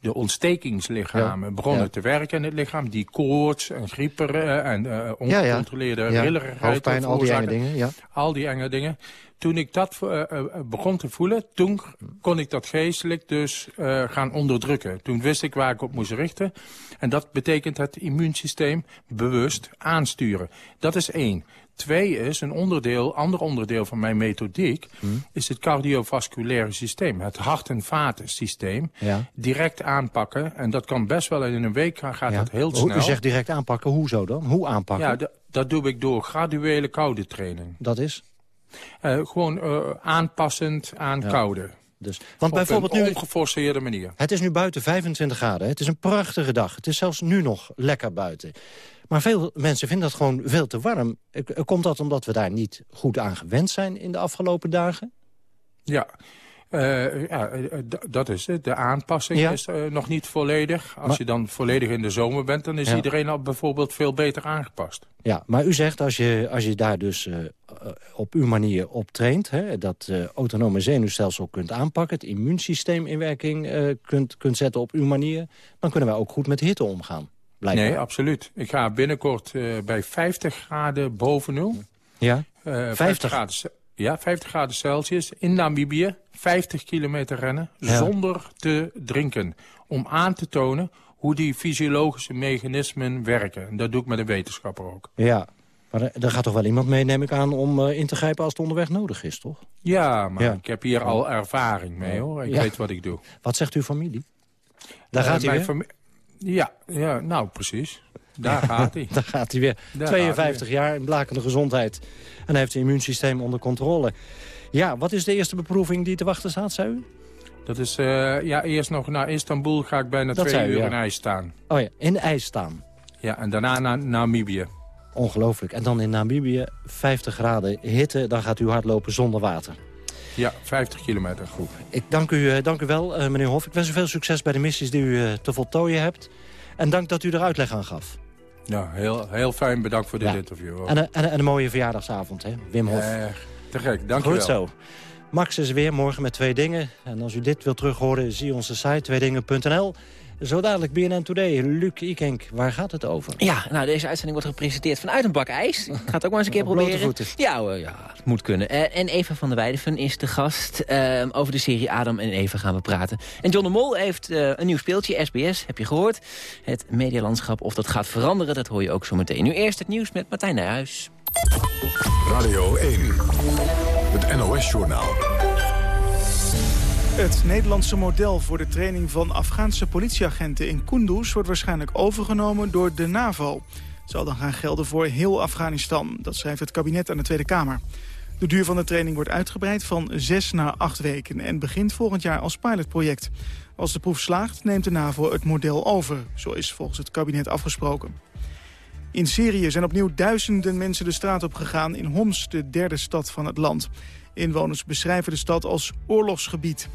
de ontstekingslichamen begonnen te werken in het lichaam. Die koorts en grieperen en uh, ongecontroleerde ja, ja. rillerigheid. Hoofdpijn, al die enge dingen. Ja. Al die enge dingen. Toen ik dat uh, begon te voelen, toen kon ik dat geestelijk dus gaan onderdrukken. Toen wist ik waar ik op moest richten. En dat betekent het immuunsysteem bewust aansturen. Dat is één. Twee is, een onderdeel, ander onderdeel van mijn methodiek... Hmm. is het cardiovasculaire systeem, het hart- en vatensysteem. Ja. Direct aanpakken. En dat kan best wel in een week, gaat dat heel snel. U zegt direct aanpakken, hoe zo dan? Hoe aanpakken? Ja, dat doe ik door graduele koude training. Dat is? Uh, gewoon uh, aanpassend aan ja. koude. Dus, want Op bijvoorbeeld een ongeforceerde manier. Het is nu buiten 25 graden. Het is een prachtige dag. Het is zelfs nu nog lekker buiten. Maar veel mensen vinden dat gewoon veel te warm. Komt dat omdat we daar niet goed aan gewend zijn in de afgelopen dagen? Ja, uh, ja, eh, dat is het. De aanpassing ja. is uh, nog niet volledig. Als maar, je dan volledig in de zomer bent, dan is ja. iedereen al bijvoorbeeld veel beter aangepast. Ja, maar u zegt als je, als je daar dus uh, op uw manier op traint... Hè, dat autonome zenuwstelsel kunt aanpakken... het immuunsysteem in werking kunt, kunt zetten op uw manier... dan kunnen wij ook goed met hitte omgaan. Blijkbaar. Nee, absoluut. Ik ga binnenkort bij 50 graden boven nul. Ja, 50? 50 graden, ja, 50 graden Celsius in Namibië 50 kilometer rennen zonder te drinken. Om aan te tonen hoe die fysiologische mechanismen werken. En dat doe ik met een wetenschapper ook. Ja, maar er gaat toch wel iemand mee, neem ik aan, om uh, in te grijpen als het onderweg nodig is, toch? Ja, maar ja. ik heb hier al ervaring mee, hoor. Ik ja. weet wat ik doe. Wat zegt uw familie? Daar uh, gaat weer? Ja, ja, nou precies. Daar gaat hij. <laughs> Daar gaat hij weer. Daar 52 jaar, in blakende gezondheid. En hij heeft het immuunsysteem onder controle. Ja, wat is de eerste beproeving die te wachten staat, zei u? Dat is, uh, ja, eerst nog naar Istanbul ga ik bijna dat twee uur ja. in ijs staan. Oh ja, in ijs staan. Ja, en daarna naar Namibië. Ongelooflijk. En dan in Namibië 50 graden hitte, dan gaat u hardlopen zonder water. Ja, 50 kilometer groep. Ik dank u, eh, dank u wel, uh, meneer Hof. Ik wens u veel succes bij de missies die u te voltooien hebt. En dank dat u er uitleg aan gaf. Ja, heel, heel fijn. Bedankt voor dit interview. En, en, en, een mooie verjaardagsavond, hè? Wim Hof. te gek, dank. Goed zo. Max is weer morgen met Twee Dingen. En als u dit wilt terughoren, zie onze site tweedingen.nl. Zo dadelijk BNN Today. Luc Ikenk, waar gaat het over? Ja, nou deze uitzending wordt gepresenteerd vanuit een bak ijs. Ik ga het ook maar eens een <laughs> keer proberen. Ja, uh, ja, het moet kunnen. Uh, en Eva van der Weijden is de gast. Uh, over de serie Adam en Eva gaan we praten. En John de Mol heeft een nieuw speeltje, SBS, heb je gehoord. Het medialandschap, of dat gaat veranderen, dat hoor je ook zo meteen. Nu eerst het nieuws met Martijn Nijhuis. Radio 1, het NOS-journaal. Het Nederlandse model voor de training van Afghaanse politieagenten in Kunduz... wordt waarschijnlijk overgenomen door de NAVO. Het zal dan gaan gelden voor heel Afghanistan. Dat schrijft het kabinet aan de Tweede Kamer. De duur van de training wordt uitgebreid van zes naar acht weken... en begint volgend jaar als pilotproject. Als de proef slaagt, neemt de NAVO het model over. Zo is volgens het kabinet afgesproken. In Syrië zijn opnieuw duizenden mensen de straat op gegaan... in Homs, de derde stad van het land. Inwoners beschrijven de stad als oorlogsgebied.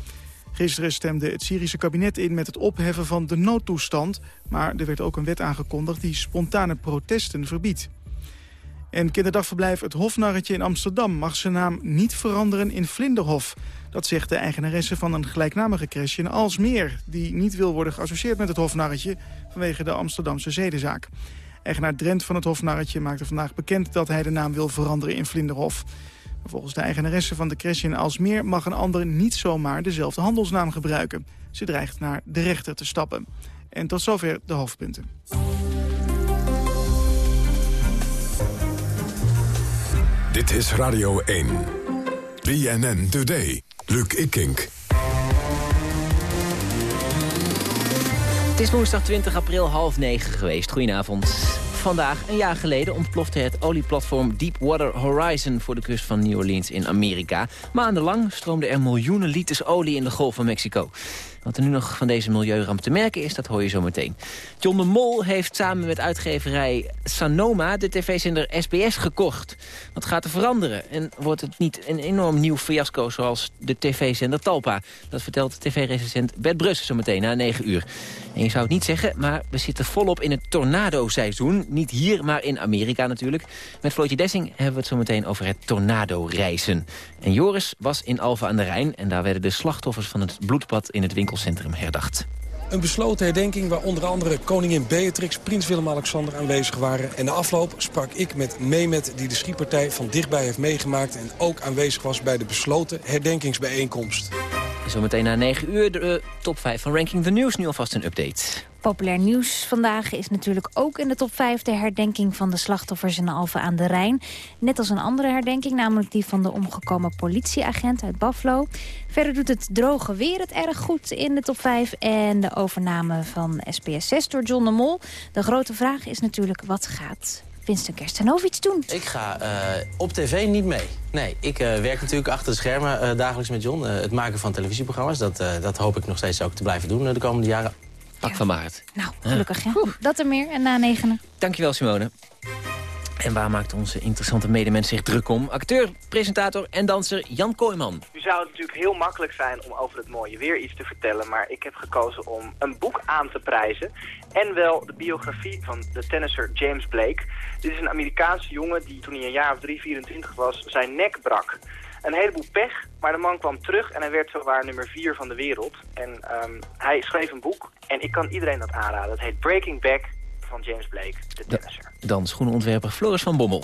Gisteren stemde het Syrische kabinet in met het opheffen van de noodtoestand... maar er werd ook een wet aangekondigd die spontane protesten verbiedt. En kinderdagverblijf Het Hofnarretje in Amsterdam mag zijn naam niet veranderen in Vlinderhof. Dat zegt de eigenaresse van een gelijknamige crash in Alsmeer... die niet wil worden geassocieerd met het Hofnarretje vanwege de Amsterdamse zedenzaak. Eigenaar Drent van het Hofnarretje maakte vandaag bekend dat hij de naam wil veranderen in Vlinderhof. Volgens de eigenaresse van de crash in Alsmeer mag een ander niet zomaar dezelfde handelsnaam gebruiken. Ze dreigt naar de rechter te stappen. En tot zover de hoofdpunten. Dit is Radio 1. BNN Today. Luc Ikink. Het is woensdag 20 april half negen geweest. Goedenavond. Vandaag, een jaar geleden, ontplofte het olieplatform Deepwater Horizon... voor de kust van New Orleans in Amerika. Maandenlang stroomden er miljoenen liters olie in de Golf van Mexico. Wat er nu nog van deze milieuramp te merken is, dat hoor je zo meteen. John de Mol heeft samen met uitgeverij Sanoma de tv-zender SBS gekocht. Wat gaat er veranderen? En wordt het niet een enorm nieuw fiasco zoals de tv-zender Talpa? Dat vertelt tv-recensent Bert Brussen zo meteen na 9 uur. En je zou het niet zeggen, maar we zitten volop in het tornado-seizoen. Niet hier, maar in Amerika natuurlijk. Met Flootje Dessing hebben we het zo meteen over het tornado-reizen. En Joris was in Alfa aan de Rijn en daar werden de slachtoffers van het bloedbad in het winkelcentrum herdacht. Een besloten herdenking waar onder andere koningin Beatrix, prins Willem-Alexander aanwezig waren. En de afloop sprak ik met Memet die de schietpartij van dichtbij heeft meegemaakt... en ook aanwezig was bij de besloten herdenkingsbijeenkomst. Zometeen na 9 uur de uh, top 5 van Ranking the News. Nu alvast een update. Populair nieuws vandaag is natuurlijk ook in de top 5 de herdenking van de slachtoffers in Alphen aan de Rijn. Net als een andere herdenking, namelijk die van de omgekomen politieagent uit Buffalo. Verder doet het droge weer het erg goed in de top 5 en de overname van SPS 6 door John de Mol. De grote vraag is natuurlijk wat gaat Winston Kerstenovic doen? Ik ga uh, op tv niet mee. Nee, ik uh, werk natuurlijk achter de schermen uh, dagelijks met John. het maken van televisieprogramma's. Dat, dat hoop ik nog steeds ook te blijven doen de komende jaren. Pak van maart. Nou, gelukkig ja. Dat er meer en na negenen. Dankjewel Simone. En waar maakt onze interessante medemens zich druk om? Acteur, presentator en danser Jan Kooijman. Nu zou het natuurlijk heel makkelijk zijn om over het mooie weer iets te vertellen... maar ik heb gekozen om een boek aan te prijzen... en wel de biografie van de tennisser James Blake. Dit is een Amerikaanse jongen die toen hij een jaar of 3, 24 was, zijn nek brak. Een heleboel pech, maar de man kwam terug en hij werd zowaar nummer 4 van de wereld. En um, hij schreef een boek en ik kan iedereen dat aanraden. Het heet Breaking Back van James Blake, de tennisser. Dan schoenenontwerper Floris van Bommel.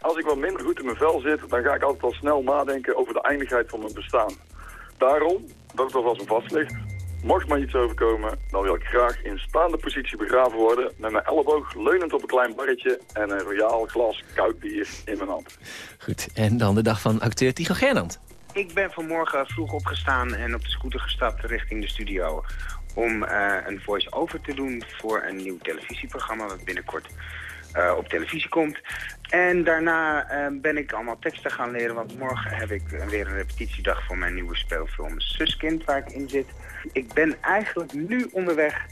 Als ik wat minder goed in mijn vel zit, dan ga ik altijd al snel nadenken over de eindigheid van mijn bestaan. Daarom, dat het alvast een vast ligt, mocht mij iets overkomen, dan wil ik graag in staande positie begraven worden... met mijn elleboog leunend op een klein barretje en een royaal glas koud bier in mijn hand. Goed, en dan de dag van acteur Tycho Gernand. Ik ben vanmorgen vroeg opgestaan en op de scooter gestapt richting de studio om uh, een voice-over te doen voor een nieuw televisieprogramma... wat binnenkort uh, op televisie komt. En daarna uh, ben ik allemaal teksten gaan leren... want morgen heb ik weer een repetitiedag voor mijn nieuwe speelfilm Suskind... waar ik in zit. Ik ben eigenlijk nu onderweg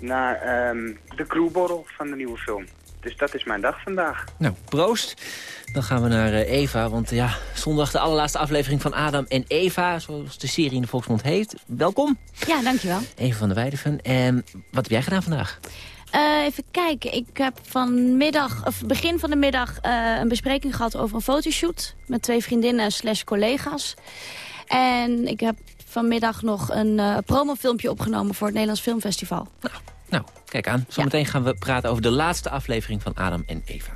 naar um, de crewborrel van de nieuwe film. Dus dat is mijn dag vandaag. Nou, proost. Dan gaan we naar eh, Eva, want ja, zondag de allerlaatste aflevering van Adam en Eva, zoals de serie in de Volksmond heet. Welkom. Ja, dankjewel. Eva van der Weideven. En wat heb jij gedaan vandaag? Uh, even kijken. Ik heb vanmiddag, of begin van de middag uh, een bespreking gehad over een fotoshoot. Met twee vriendinnen slash collega's. En ik heb vanmiddag nog een uh, promofilmpje opgenomen voor het Nederlands Filmfestival. Nou, nou kijk aan. Zometeen ja. gaan we praten over de laatste aflevering van Adam en Eva.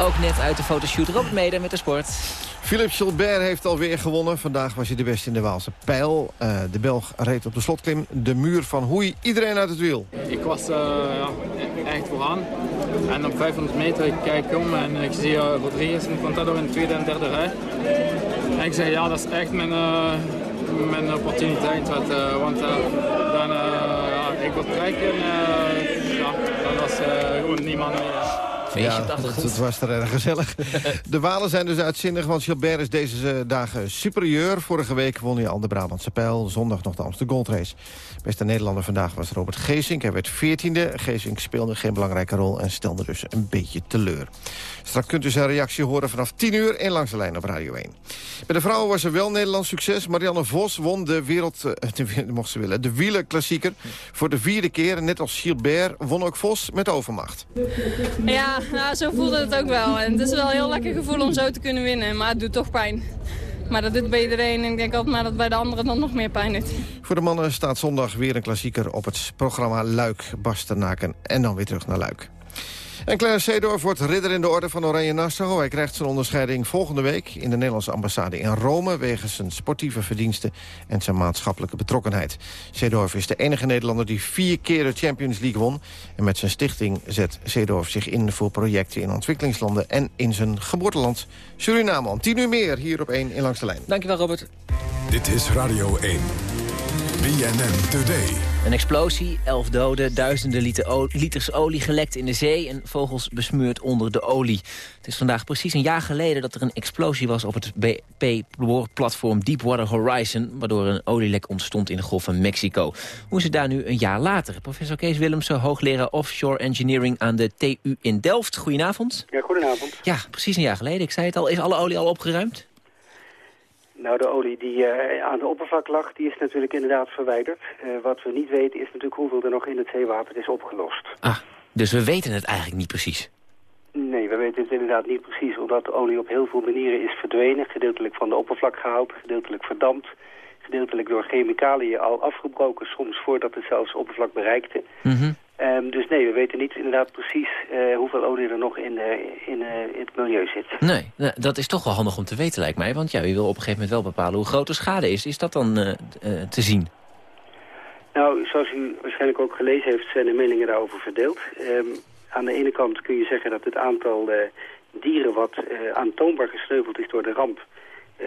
Ook net uit de fotoshoot Robert Mede met de sport. Philippe Gilbert heeft alweer gewonnen. Vandaag was hij de beste in de Waalse pijl. Uh, de Belg reed op de slotklim de muur van Hoei. Iedereen uit het wiel. Ik was uh, ja, echt vooraan. En op 500 meter ik kijk om en ik zie uh, Rodriguez en Contador in de tweede en derde rij. En ik zeg ja, dat is echt mijn, mijn opportuniteit. Want dan, ja, ik wil kijken ja, dan was gewoon niemand meer ja, het was er erg gezellig. <laughs> De Walen zijn dus uitzinnig, want Gilbert is deze dagen superieur. Vorige week won hij al de Brabantse pijl. Zondag nog de Amsterdam Gold Race. Beste Nederlander vandaag was Robert Geesink. Hij werd veertiende. Geesink speelde geen belangrijke rol en stelde dus een beetje teleur. Straks kunt u zijn reactie horen vanaf 10 uur in Langs de Lijn op Radio 1. Bij de vrouwen was er wel Nederlands succes. Marianne Vos won de wereld, eh, <laughs> de, mocht ze willen, de wielerklassieker voor de vierde keer. Net als Gilbert won ook Vos met overmacht. Ja, <laughs> nou, zo voelde het ook wel. En het is wel een heel lekker gevoel om zo te kunnen winnen, maar het doet toch pijn. Maar dat doet bij iedereen en ik denk altijd maar dat bij de anderen dan nog meer pijn doet. Voor de mannen staat zondag weer een klassieker op het programma Luik, Bastenaken en dan weer terug naar Luik. En Clarence Seedorf wordt ridder in de orde van Oranje Nassau. Hij krijgt zijn onderscheiding volgende week in de Nederlandse ambassade in Rome... wegens zijn sportieve verdiensten en zijn maatschappelijke betrokkenheid. Seedorf is de enige Nederlander die vier keer de Champions League won. En met zijn stichting zet Seedorf zich in voor projecten in ontwikkelingslanden... en in zijn geboorteland Suriname. Om tien uur meer hier op 1 in Langs de Lijn. Dankjewel, Robert. Dit is Radio 1. BNN Today. Een explosie, elf doden, duizenden liter liters olie gelekt in de zee... en vogels besmeurd onder de olie. Het is vandaag precies een jaar geleden dat er een explosie was... op het BP-platform Deepwater Horizon... waardoor een olielek ontstond in de Golf van Mexico. Hoe is het daar nu een jaar later? Professor Kees Willemsen, hoogleraar Offshore Engineering... aan de TU in Delft. Goedenavond. Ja, goedenavond. Ja, precies een jaar geleden. Ik zei het al, is alle olie al opgeruimd? Nou, de olie die uh, aan de oppervlak lag, die is natuurlijk inderdaad verwijderd. Uh, wat we niet weten is natuurlijk hoeveel er nog in het zeewater is opgelost. Ah, dus we weten het eigenlijk niet precies? Nee, we weten het inderdaad niet precies, omdat de olie op heel veel manieren is verdwenen. Gedeeltelijk van de oppervlak gehaald, gedeeltelijk verdampt. Gedeeltelijk door chemicaliën al afgebroken, soms voordat het zelfs oppervlak bereikte. Mm Um, dus nee, we weten niet inderdaad precies uh, hoeveel olie er nog in, uh, in, uh, in, het milieu zit. Nee, nou, dat is toch wel handig om te weten lijkt mij. Want ja, je wil op een gegeven moment wel bepalen hoe groot de schade is. Is dat dan te zien? Nou, zoals u waarschijnlijk ook gelezen heeft, zijn de meningen daarover verdeeld. Um, aan de ene kant kun je zeggen dat het aantal dieren wat aantoonbaar gesneuveld is door de ramp...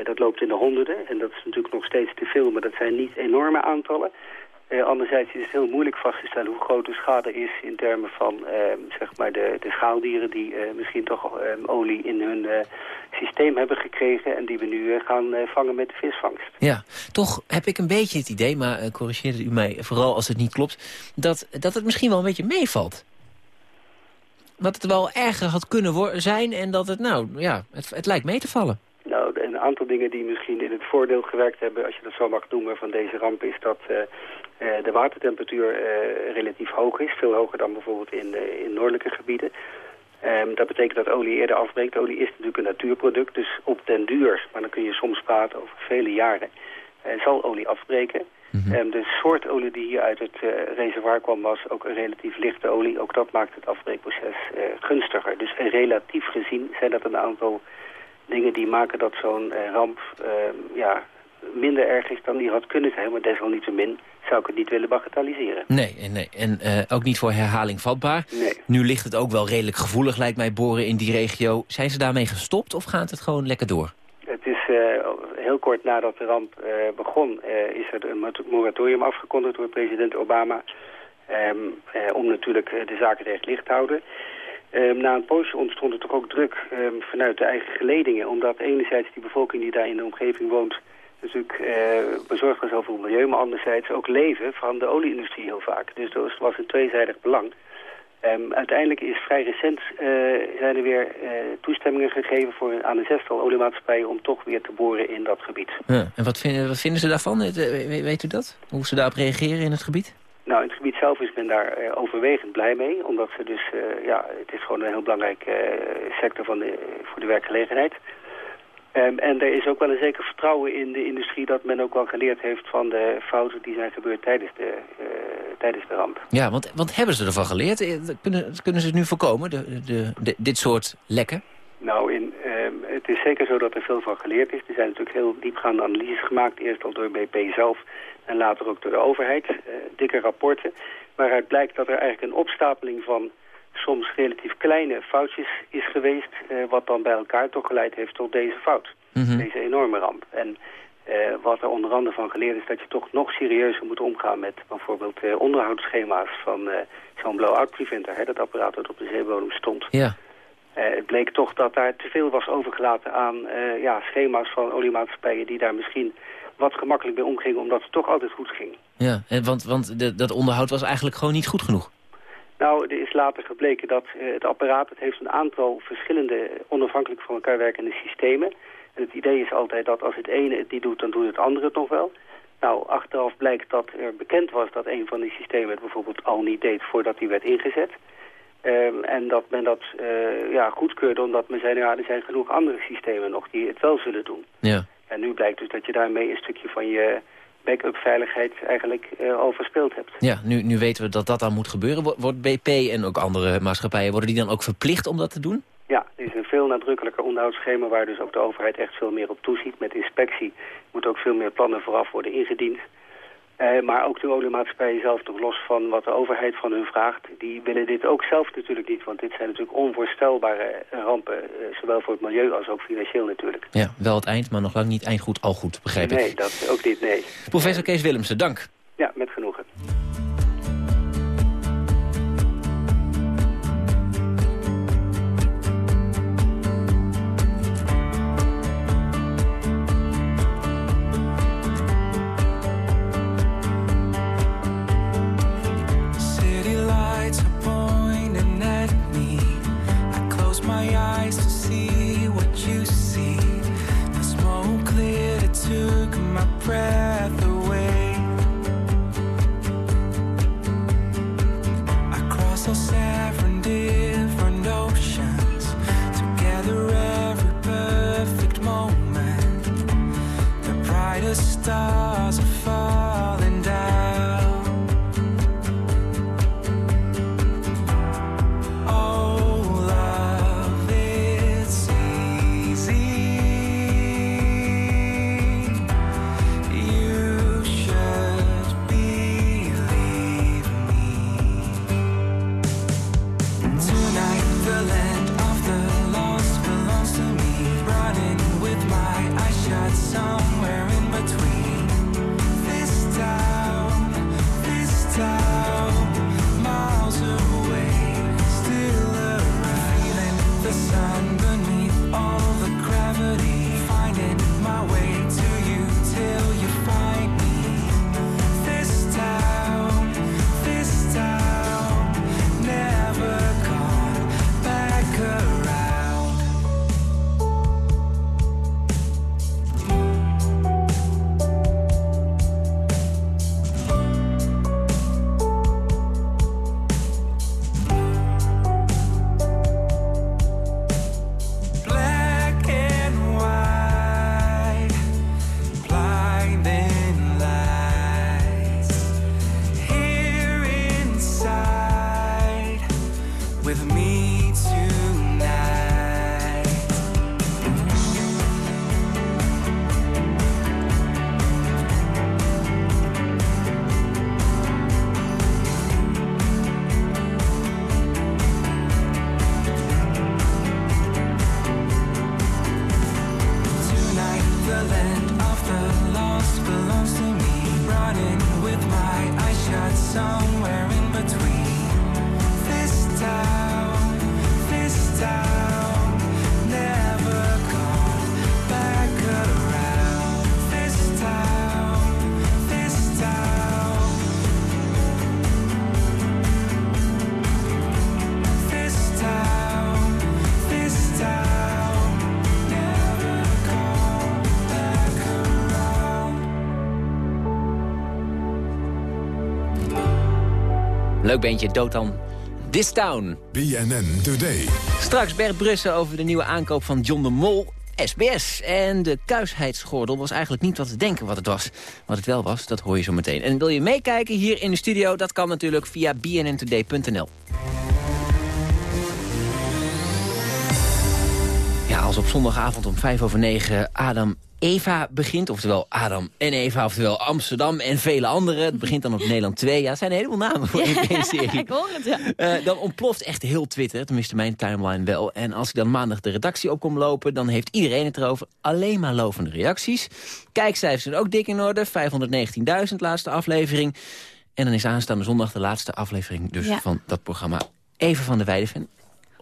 dat loopt in de honderden en dat is natuurlijk nog steeds te veel, maar dat zijn niet enorme aantallen... Uh, anderzijds is het heel moeilijk vast te stellen hoe groot de schade is in termen van uh, zeg maar de, de schaaldieren die uh, misschien toch ehm, olie in hun systeem hebben gekregen en die we nu gaan vangen met de visvangst. Ja, toch heb ik een beetje het idee, maar corrigeert u mij vooral als het niet klopt, dat, dat het misschien wel een beetje meevalt. Dat het wel erger had kunnen zijn en dat het, nou ja, het, het lijkt mee te vallen. Nou, een aantal dingen die misschien in het voordeel gewerkt hebben, als je dat zo mag noemen, van deze ramp, is dat uh, de watertemperatuur uh, relatief hoog is. Veel hoger dan bijvoorbeeld in, uh, in noordelijke gebieden. Um, dat betekent dat olie eerder afbreekt. Olie is natuurlijk een natuurproduct, dus op den duur, maar dan kun je soms praten over vele jaren, zal olie afbreken. Mm -hmm. um, de soort olie die hier uit het reservoir kwam was ook een relatief lichte olie. Ook dat maakt het afbreekproces gunstiger. Dus relatief gezien zijn dat een aantal dingen die maken dat zo'n ramp ehm, ja, minder erg is dan die had kunnen zijn. Maar desalniettemin zou ik het niet willen bagatelliseren. Nee, nee. en uh, ook niet voor herhaling vatbaar. Nee. Nu ligt het ook wel redelijk gevoelig, lijkt mij, boren in die regio. Zijn ze daarmee gestopt of gaat het gewoon lekker door? Het is uh, heel kort nadat de ramp uh, begon... is er een moratorium afgekondigd door president Obama... Um, om natuurlijk de zaken recht licht te houden... Um, na een poosje ontstond er toch ook druk um, vanuit de eigen geledingen... omdat enerzijds die bevolking die daar in de omgeving woont natuurlijk uh, bezorgd was over het milieu, maar anderzijds ook leven van de olieindustrie heel vaak. Dus dat was een tweezijdig belang. Um, uiteindelijk is vrij recent uh, zijn er weer uh, toestemmingen gegeven voor aan een zestal oliemaatschappijen om toch weer te boren in dat gebied. Ja, en wat vinden, wat vinden ze daarvan? Weet u dat? Hoe ze daarop reageren in het gebied? Nou, in het gebied zelf is men daar uh, overwegend blij mee. Omdat ze dus, ja, het is gewoon een heel belangrijk sector van de, voor de werkgelegenheid. Um, en er is ook wel een zeker vertrouwen in de industrie dat men ook wel geleerd heeft van de fouten die zijn gebeurd tijdens de, tijdens de ramp. Ja, want, want hebben ze ervan geleerd? Kunnen, kunnen ze het nu voorkomen, de, de, de, dit soort lekken? Nou, in, um, het is zeker zo dat er veel van geleerd is. Er zijn natuurlijk heel diepgaande analyses gemaakt. Eerst al door BP zelf en later ook door de overheid. Uh, dikke rapporten. Waaruit blijkt dat er eigenlijk een opstapeling van soms relatief kleine foutjes is geweest. Uh, wat dan bij elkaar toch geleid heeft tot deze fout. Mm -hmm. Deze enorme ramp. En uh, wat er onder andere van geleerd is dat je toch nog serieuzer moet omgaan met bijvoorbeeld onderhoudsschema's van zo'n blow-out preventer. Hè, dat apparaat dat op de zeebodem stond. Ja. Het bleek toch dat daar te veel was overgelaten aan ja, schema's van oliemaatschappijen... die daar misschien wat gemakkelijk mee omgingen, omdat het toch altijd goed ging. Ja, en want, want de, dat onderhoud was eigenlijk gewoon niet goed genoeg? Nou, er is later gebleken dat uh, het apparaat het heeft een aantal verschillende onafhankelijk van elkaar werkende systemen. En het idee is altijd dat als het ene het niet doet, dan doet het andere het nog wel. Nou, achteraf blijkt dat er bekend was dat een van die systemen het bijvoorbeeld al niet deed voordat die werd ingezet. Um, en dat men dat uh, ja, goedkeurde omdat men zei, ja, er zijn genoeg andere systemen nog die het wel zullen doen. Ja. En nu blijkt dus dat je daarmee een stukje van je backup veiligheid eigenlijk uh, al verspeeld hebt. Ja, nu, nu weten we dat dat dan moet gebeuren. Wordt BP en ook andere maatschappijen, worden die dan ook verplicht om dat te doen? Ja, er is een veel nadrukkelijker onderhoudsschema waar dus ook de overheid echt veel meer op toeziet. Met inspectie moet ook veel meer plannen vooraf worden ingediend. Uh, maar ook de oliemaatschappijen zelf, toch los van wat de overheid van hun vraagt... die willen dit ook zelf natuurlijk niet. Want dit zijn natuurlijk onvoorstelbare rampen. Uh, zowel voor het milieu als ook financieel natuurlijk. Ja, wel het eind, maar nog lang niet eind goed, al goed, begrijp nee, ik. Nee, dat ook niet, nee. Professor Kees Willemsen, dank. Ja, met genoegen. Leuk beentje, Dotan. This Town. BNN Today. Straks Bert Brussen over de nieuwe aankoop van John de Mol. SBS. En de kuisheidsgordel was eigenlijk niet wat te denken wat het was. Wat het wel was, dat hoor je zo meteen. En wil je meekijken hier in de studio? Dat kan natuurlijk via bnntoday.nl. als op zondagavond om vijf over negen Adam Eva begint, oftewel Adam en Eva, oftewel Amsterdam en vele anderen. Het begint dan op Nederland 2. Ja, het zijn een heleboel namen voor een serie. <laughs> ik hoor het, ja. Uh, dan ontploft echt heel Twitter, tenminste mijn timeline wel. En als ik dan maandag de redactie op kom lopen, dan heeft iedereen het erover. Alleen maar lovende reacties. Kijkcijfers zijn ook dik in orde, 519.000 laatste aflevering. En dan is aanstaande zondag de laatste aflevering dus Ja. van dat programma. Even van de Weide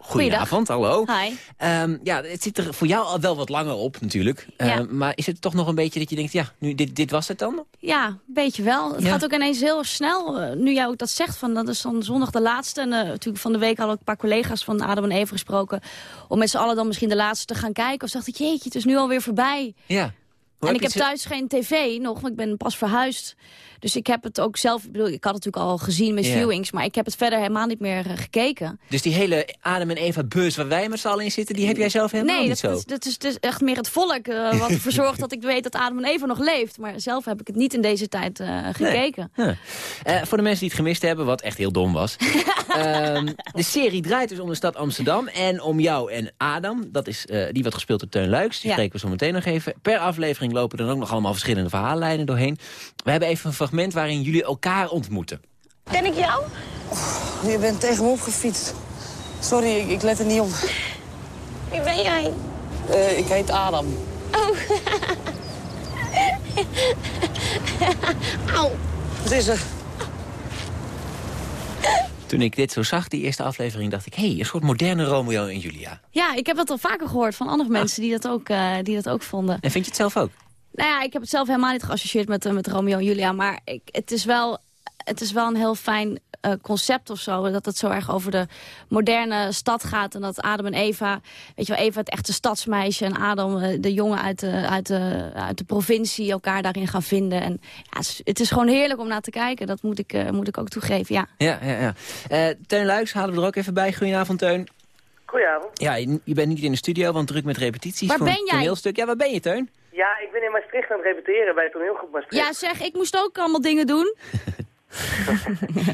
Goedenavond, hallo. Hi. Ehm, ja, het zit er voor jou al wel wat langer op natuurlijk. Ja. Ehm, maar is het toch nog een beetje dat je denkt, ja, nu, dit, dit was het dan? Ja, een beetje wel. Het Ja. gaat ook ineens heel snel. eh, nu jij ook dat zegt, van, dat is dan zondag de laatste. En eh, natuurlijk van de week al ook een paar collega's van Adam en Eva gesproken. Om met z'n allen dan misschien de laatste te gaan kijken. Of dacht ik, jeetje, het is nu alweer voorbij. Ja. Hoe en ik heb thuis geen tv nog, want ik ben pas verhuisd. Dus ik heb het ook zelf, ik bedoel, ik had het natuurlijk al gezien met viewings. Maar ik heb het verder helemaal niet meer eh, gekeken. Dus die hele Adam en Eva beurs waar wij met z'n allen in zitten... die heb jij zelf helemaal nee, niet dat, zo? is- dat is dus echt meer het volk eh, wat <laughs> ervoor zorgt dat ik weet dat Adam en Eva nog leeft. Maar zelf heb ik het niet in deze tijd eh, gekeken. Huh. Eh, voor de mensen die het gemist hebben, wat echt heel dom was. <laughs> Ehm, de serie draait dus om de stad Amsterdam en om jou en Adam. Dat is, die wordt gespeeld door Teun Luiks. Die Ja. spreken we zo meteen nog even. Per aflevering lopen er ook nog allemaal verschillende verhaallijnen doorheen. We hebben even een fragment waarin jullie elkaar ontmoeten. Ken ik jou? Je bent tegen me opgefietst. Sorry, ik, ik let er niet op. Wie ben jij? Eh, ik heet Adam. Oh. Auw. Wat is er? Toen ik dit zo zag, die eerste aflevering, dacht ik... hé, hey, een soort moderne Romeo en Julia. Ja, ik heb het al vaker gehoord van andere mensen die dat ook, eh, die dat ook vonden. En vind je het zelf ook? Nou ja, ik heb het zelf helemaal niet geassocieerd met, eh, met Romeo en Julia. Maar ik, het, is wel, het is wel een heel fijn eh, concept of zo. Dat het zo erg over de moderne stad gaat. En dat Adam en Eva, weet je wel, Eva het echte stadsmeisje... en Adam eh, de jongen uit de, uit, de, uit de provincie elkaar daarin gaan vinden. En ja, het, is, het is gewoon heerlijk om naar te kijken. Dat moet ik, eh, moet ik ook toegeven, ja. Ja, ja, ja. Eh, Teun Luiks halen we er ook even bij. Goedenavond, Teun. Goedenavond. Ja, je, je bent niet in de studio, want druk met repetities Waar voor ben een jij? toneelstuk. Ja, waar ben je, Teun? Ja, ik ben in Maastricht aan het repeteren bij toneelgroep Maastricht. Ja, zeg, ik moest ook allemaal dingen doen. <laughs>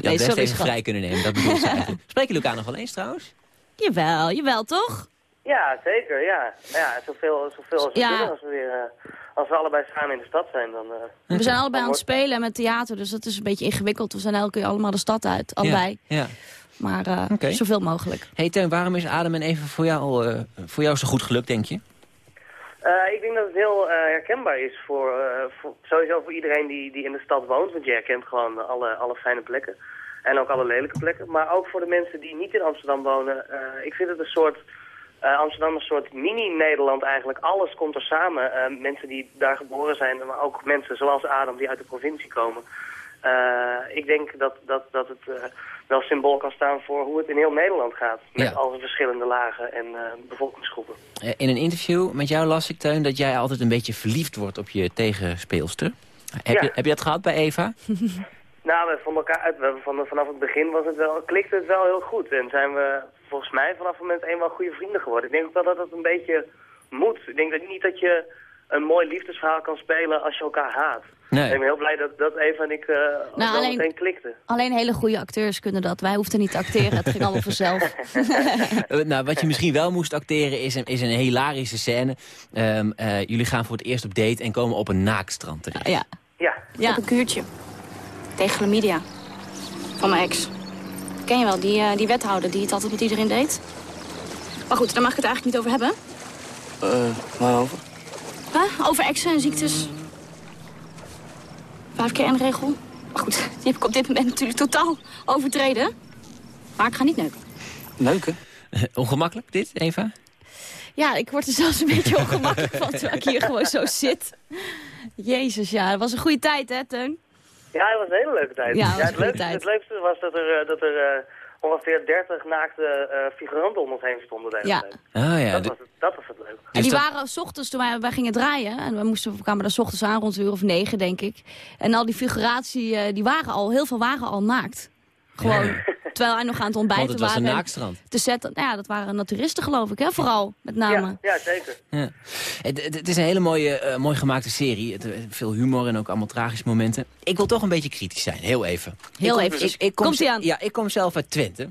Ja, best sorry, even schat. vrij kunnen nemen, dat bedoel ik eigenlijk. Spreken jullie elkaar nog wel eens trouwens? Jawel, jawel, toch? Ja, zeker, ja. Ja, zoveel, zoveel als we Ja. kunnen. Als we, weer, eh, als we allebei samen in de stad zijn, dan... eh, We zijn allebei aan het spelen met theater, dus dat is een beetje ingewikkeld. We zijn elke keer allemaal de stad uit, allebei. Ja. ja. Maar eh, zoveel mogelijk. Hey Teun, waarom is Adam en Eva voor jou, eh, voor jou zo goed gelukt, denk je? Eh, ik denk dat het heel eh, herkenbaar is voor, eh, voor sowieso voor iedereen die, die in de stad woont. Want je herkent gewoon alle, alle fijne plekken. En ook alle lelijke plekken. Maar ook voor de mensen die niet in Amsterdam wonen. ik vind het een soort... Amsterdam een soort mini-Nederland eigenlijk. Alles komt er samen. Mensen die daar geboren zijn, maar ook mensen zoals Adam die uit de provincie komen. Eh, ik denk dat, dat, dat het eh, wel symbool kan staan voor hoe het in heel Nederland gaat. Met Ja. al zijn verschillende lagen en eh, bevolkingsgroepen. In een interview met jou las ik, Teun, dat jij altijd een beetje verliefd wordt op je tegenspeelster. Heb, Ja. je, heb je dat gehad bij Eva? <laughs> Nou, we vonden elkaar uit. We van, vanaf het begin was het wel, klikte het wel heel goed. En zijn we volgens mij vanaf moment één wel goede vrienden geworden. Ik denk ook wel dat dat een beetje moet. Ik denk dat niet dat je een mooi liefdesverhaal kan spelen als je elkaar haat. Nee. Ik ben heel blij dat, dat Eva en ik eh wel alleen- meteen klikten. Alleen hele goede acteurs kunnen dat. Wij hoefden niet te acteren, het ging allemaal vanzelf. <laughs> Eh, nou, wat je misschien wel moest acteren is een, is een hilarische scène. Ehm, eh, jullie gaan voor het eerst op date en komen op een naakstrand terecht. Ja. Ja. Op een kuurtje. Tegen chlamydia. Van mijn ex. Ken je wel, die, eh, die wethouder die het altijd met iedereen deed? Maar goed, daar mag ik het eigenlijk niet over hebben. Eh, waarover? Huh? Over exen en ziektes. Vijf keer een regel. Maar goed, die heb ik op dit moment natuurlijk totaal overtreden. Maar ik ga niet neuken. Neuken? Ongemakkelijk dit, Eva? Ja, ik word er zelfs een beetje ongemakkelijk van terwijl ik hier gewoon zo zit. Jezus, ja, het was een goede tijd, hè, Teun? Ja, het was een hele leuke tijd. Ja, het was het, een goede leukste, tijd. het leukste was dat er, eh, dat er eh, ongeveer 30 naakte eh, figuranten om ons heen stonden de hele Ja. tijd. Ah ja, dat, de- was het, dat was het leuk. en die waren s ochtends toen wij, wij gingen draaien. En we, moesten, we kwamen er s ochtends aan rond een uur of negen, denk ik. En al die figuratie, eh, die waren al, heel veel waren al naakt. Gewoon, Ja. terwijl hij nog aan het ontbijten Want het was een waren. naakstrand. Te zetten. Nou ja, dat waren naturisten geloof ik, hè? Vooral, met name. Ja, ja, zeker. Ja. Het, het- is een hele mooie, eh, mooi gemaakte serie. Het, eh, veel humor en ook allemaal tragische momenten. Ik wil toch een beetje kritisch zijn, heel even. Heel ik kom- even. Ik, ik kom aan. Ja, ik kom zelf uit Twente.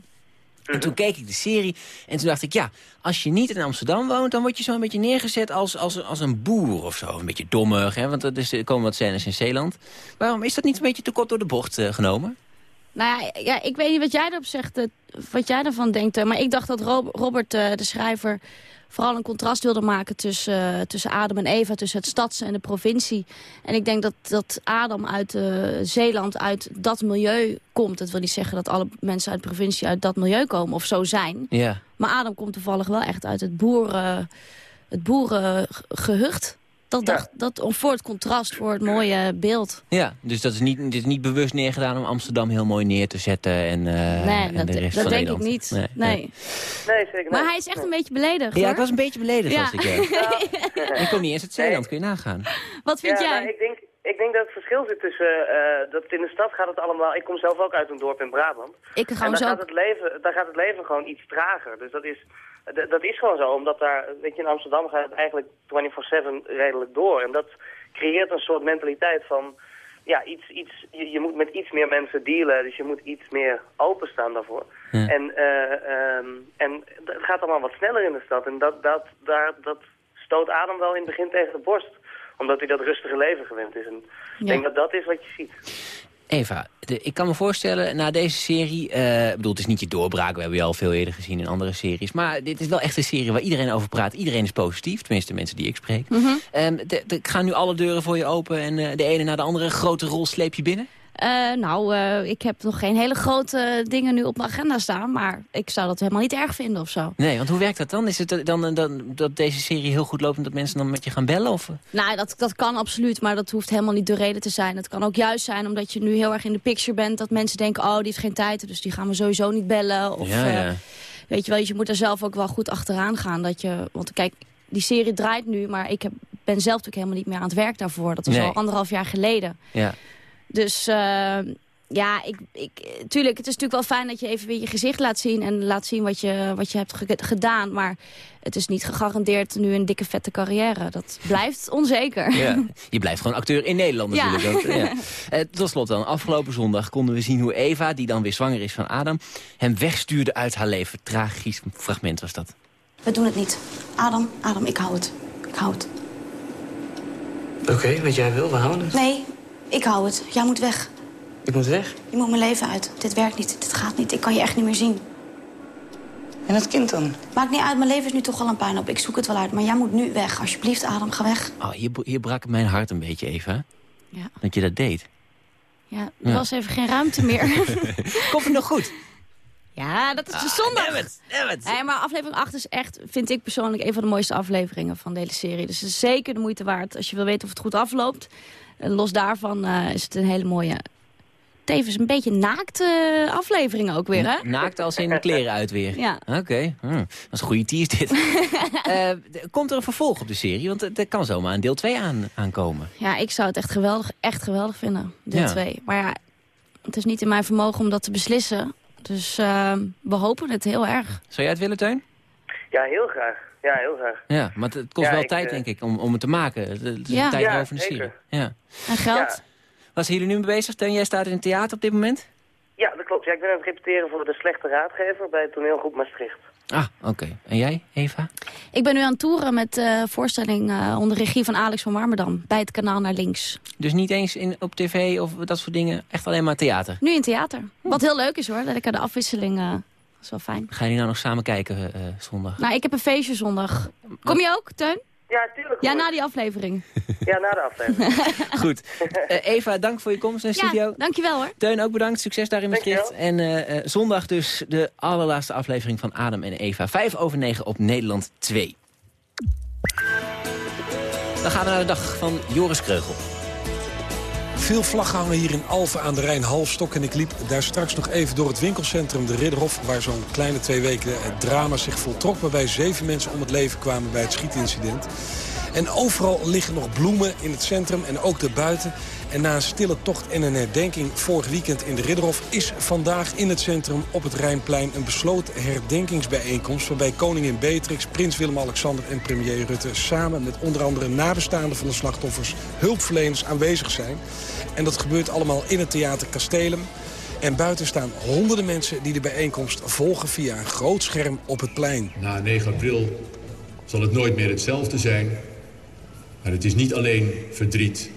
En toen keek ik de serie en toen dacht ik, ja, als je niet in Amsterdam woont... dan word je zo een beetje neergezet als, als, als een boer of zo. Een beetje dommig, hè, want er is- er komen wat scènes in Zeeland. Waarom is dat niet een beetje te kort door de bocht eh, genomen? Nou ja, ja, ik weet niet wat jij erop zegt, eh, wat jij ervan denkt. eh, Maar ik dacht dat Rob- Robert, eh, de schrijver, vooral een contrast wilde maken tussen, tussen Adam en Eva, tussen het stads en de provincie. En ik denk dat, dat Adam uit Zeeland, uit dat milieu komt. Dat wil niet zeggen dat alle mensen uit de provincie uit dat milieu komen of zo zijn. Ja. Maar Adam komt toevallig wel echt uit het boeren, het boerengehucht. Dat, dacht, dat, om voor het contrast, voor het mooie beeld. Ja, dus dat is niet, dit is niet bewust neergedaan om Amsterdam heel mooi neer te zetten en, eh, nee, en dat, de rest dat van denk Nederland. ik niet. Nee, Nee. nee. Nee, zeker Maar niet. hij is echt een beetje beledigd, Ja, hoor. ik was een beetje beledigd Ja. als ik... eh, <laughs> ik kom niet eens uit Zeeland, kun je nagaan. Wat vind ja, jij? nou, ik, denk, denk dat het verschil zit tussen... eh, dat in de stad gaat het allemaal... Ik kom zelf ook uit een dorp in Brabant. Ik en daar gaat, het leven, daar gaat het leven gewoon iets trager. Dus dat is, dat is gewoon zo. Omdat daar... Weet je, in Amsterdam gaat het eigenlijk 24-7 redelijk door. En dat creëert een soort mentaliteit van... Ja, iets, iets, je, je moet met iets meer mensen dealen. Dus je moet iets meer openstaan daarvoor. Ja. En, eh, ehm, en het gaat allemaal wat sneller in de stad. En dat, dat, daar, dat stoot Adam wel in het begin tegen de borst. Omdat hij dat rustige leven gewend is. En ik denk dat dat is wat je ziet. Eva, de- ik kan me voorstellen, na deze serie... eh, ik bedoel, het is niet je doorbraak, we hebben je al veel eerder gezien in andere series... maar dit is wel echt een serie waar iedereen over praat. Iedereen is positief, tenminste de mensen die ik spreek. Ehm, de- de- gaan nu alle deuren voor je open en eh, de ene na de andere grote rol sleep je binnen? Eh, nou, eh, ik heb nog geen hele grote dingen nu op mijn agenda staan. Maar ik zou dat helemaal niet erg vinden of zo. Nee, want hoe werkt dat dan? Is het dan, dan, dan dat deze serie heel goed loopt en dat mensen dan met je gaan bellen? Of? Nou, dat, dat kan absoluut, maar dat hoeft helemaal niet de reden te zijn. Het kan ook juist zijn omdat je nu heel erg in de picture bent... dat mensen denken, oh, die heeft geen tijd, dus die gaan we sowieso niet bellen. Of, ja, eh, ja. weet je wel, je moet er zelf ook wel goed achteraan gaan. Dat je, want kijk, die serie draait nu, maar ik heb, ben zelf natuurlijk helemaal niet meer aan het werk daarvoor. Dat was Nee. al anderhalf jaar geleden. ja. Dus eh, ja, ik, ik, tuurlijk, het is natuurlijk wel fijn dat je even weer je gezicht laat zien... en laat zien wat je, wat je hebt ge- gedaan. Maar het is niet gegarandeerd nu een dikke vette carrière. Dat blijft <laughs> onzeker. Ja, je blijft gewoon acteur in Nederland Ja. natuurlijk. ook, ja. <laughs> Eh, tot slot dan, afgelopen zondag konden we zien hoe Eva, die dan weer zwanger is van Adam, hem wegstuurde uit haar leven. Tragisch fragment was dat. We doen het niet. Adam, Adam, ik hou het. Ik hou het. Oké, wat jij wil, we houden het. Nee, ik hou het. Jij moet weg. Ik moet weg. Je moet mijn leven uit. Dit werkt niet. Dit gaat niet. Ik kan je echt niet meer zien. En het kind dan? Maakt niet uit. Mijn leven is nu toch al een puinhoop. Ik zoek het wel uit. Maar jij moet nu weg. Alsjeblieft, Adam, ga weg. Oh, hier, hier brak mijn hart een beetje, Eva. Ja. Dat je dat deed. Ja, er Ja. was even geen ruimte meer. <laughs> Komt het nog goed? Ja, dat is de zondag. Nee, maar aflevering 8 is echt, vind ik persoonlijk, een van de mooiste afleveringen van de hele serie. Dus het is zeker de moeite waard als je wil weten of het goed afloopt. En los daarvan eh, is het een hele mooie, tevens een beetje naakte aflevering ook weer, hè? Na- Naakt als in de kleren uit weer. Ja. Oké, hm, dat is een goede tease dit. <laughs> Eh, komt er een vervolg op de serie? Want er- kan zomaar een deel 2 aan, aankomen. Ja, ik zou het echt geweldig, echt geweldig vinden, deel Ja. 2. Maar ja, het is niet in mijn vermogen om dat te beslissen. Dus eh, we hopen het heel erg. Zou jij het willen, Teun? Ja, heel graag. Ja, heel graag. Ja, maar het, kost Ja, wel ik, tijd, eh, denk ik, om, om het te maken. Het, het is Ja. een tijd Ja, over de serie. zeker. Ja. En geld? Ja. Waar zijn jullie nu mee bezig? Teun, jij staat in het theater op dit moment? Ja, dat klopt. Ja, ik ben aan het repeteren voor de slechte raadgever bij toneelgroep Maastricht. Ah, oké. En jij, Eva? Ik ben nu aan het toeren met eh voorstelling eh, onder regie van Alex van Warmerdam. Bij het kanaal naar links. Dus niet eens in, op tv of dat soort dingen? Echt alleen maar theater? Nu in theater. Wat heel leuk is hoor. Lekker de afwisseling. eh dat is wel fijn. Ga je nou nog samen kijken eh, zondag? Nou, ik heb een feestje zondag. Kom je ook, Teun? Ja, tuurlijk. Ja, hoor. na die aflevering. <laughs> Ja, na de aflevering. <laughs> Goed. Eh, Eva, dank voor je komst in de studio. Ja, dankjewel hoor. Teun, ook bedankt. Succes daar in Maastricht. En eh, eh, zondag dus de allerlaatste aflevering van Adam en Eva. Vijf over negen op Nederland 2. Dan gaan we naar de dag van Joris Kreugel. Veel vlaggen hangen hier in Alphen aan de Rijn, halfstok. En ik liep daar straks nog even door het winkelcentrum De Ridderhof... waar zo'n kleine twee weken het drama zich voltrok... waarbij zeven mensen om het leven kwamen bij het schietincident. En overal liggen nog bloemen in het centrum en ook daarbuiten. En na een stille tocht en een herdenking vorig weekend in de Ridderhof... is vandaag in het centrum op het Rijnplein een besloten herdenkingsbijeenkomst... waarbij koningin Beatrix, prins Willem-Alexander en premier Rutte... samen met onder andere nabestaanden van de slachtoffers, hulpverleners aanwezig zijn. En dat gebeurt allemaal in het theater Castellum. En buiten staan honderden mensen die de bijeenkomst volgen via een groot scherm op het plein. Na 9 april zal het nooit meer hetzelfde zijn. Maar het is niet alleen verdriet,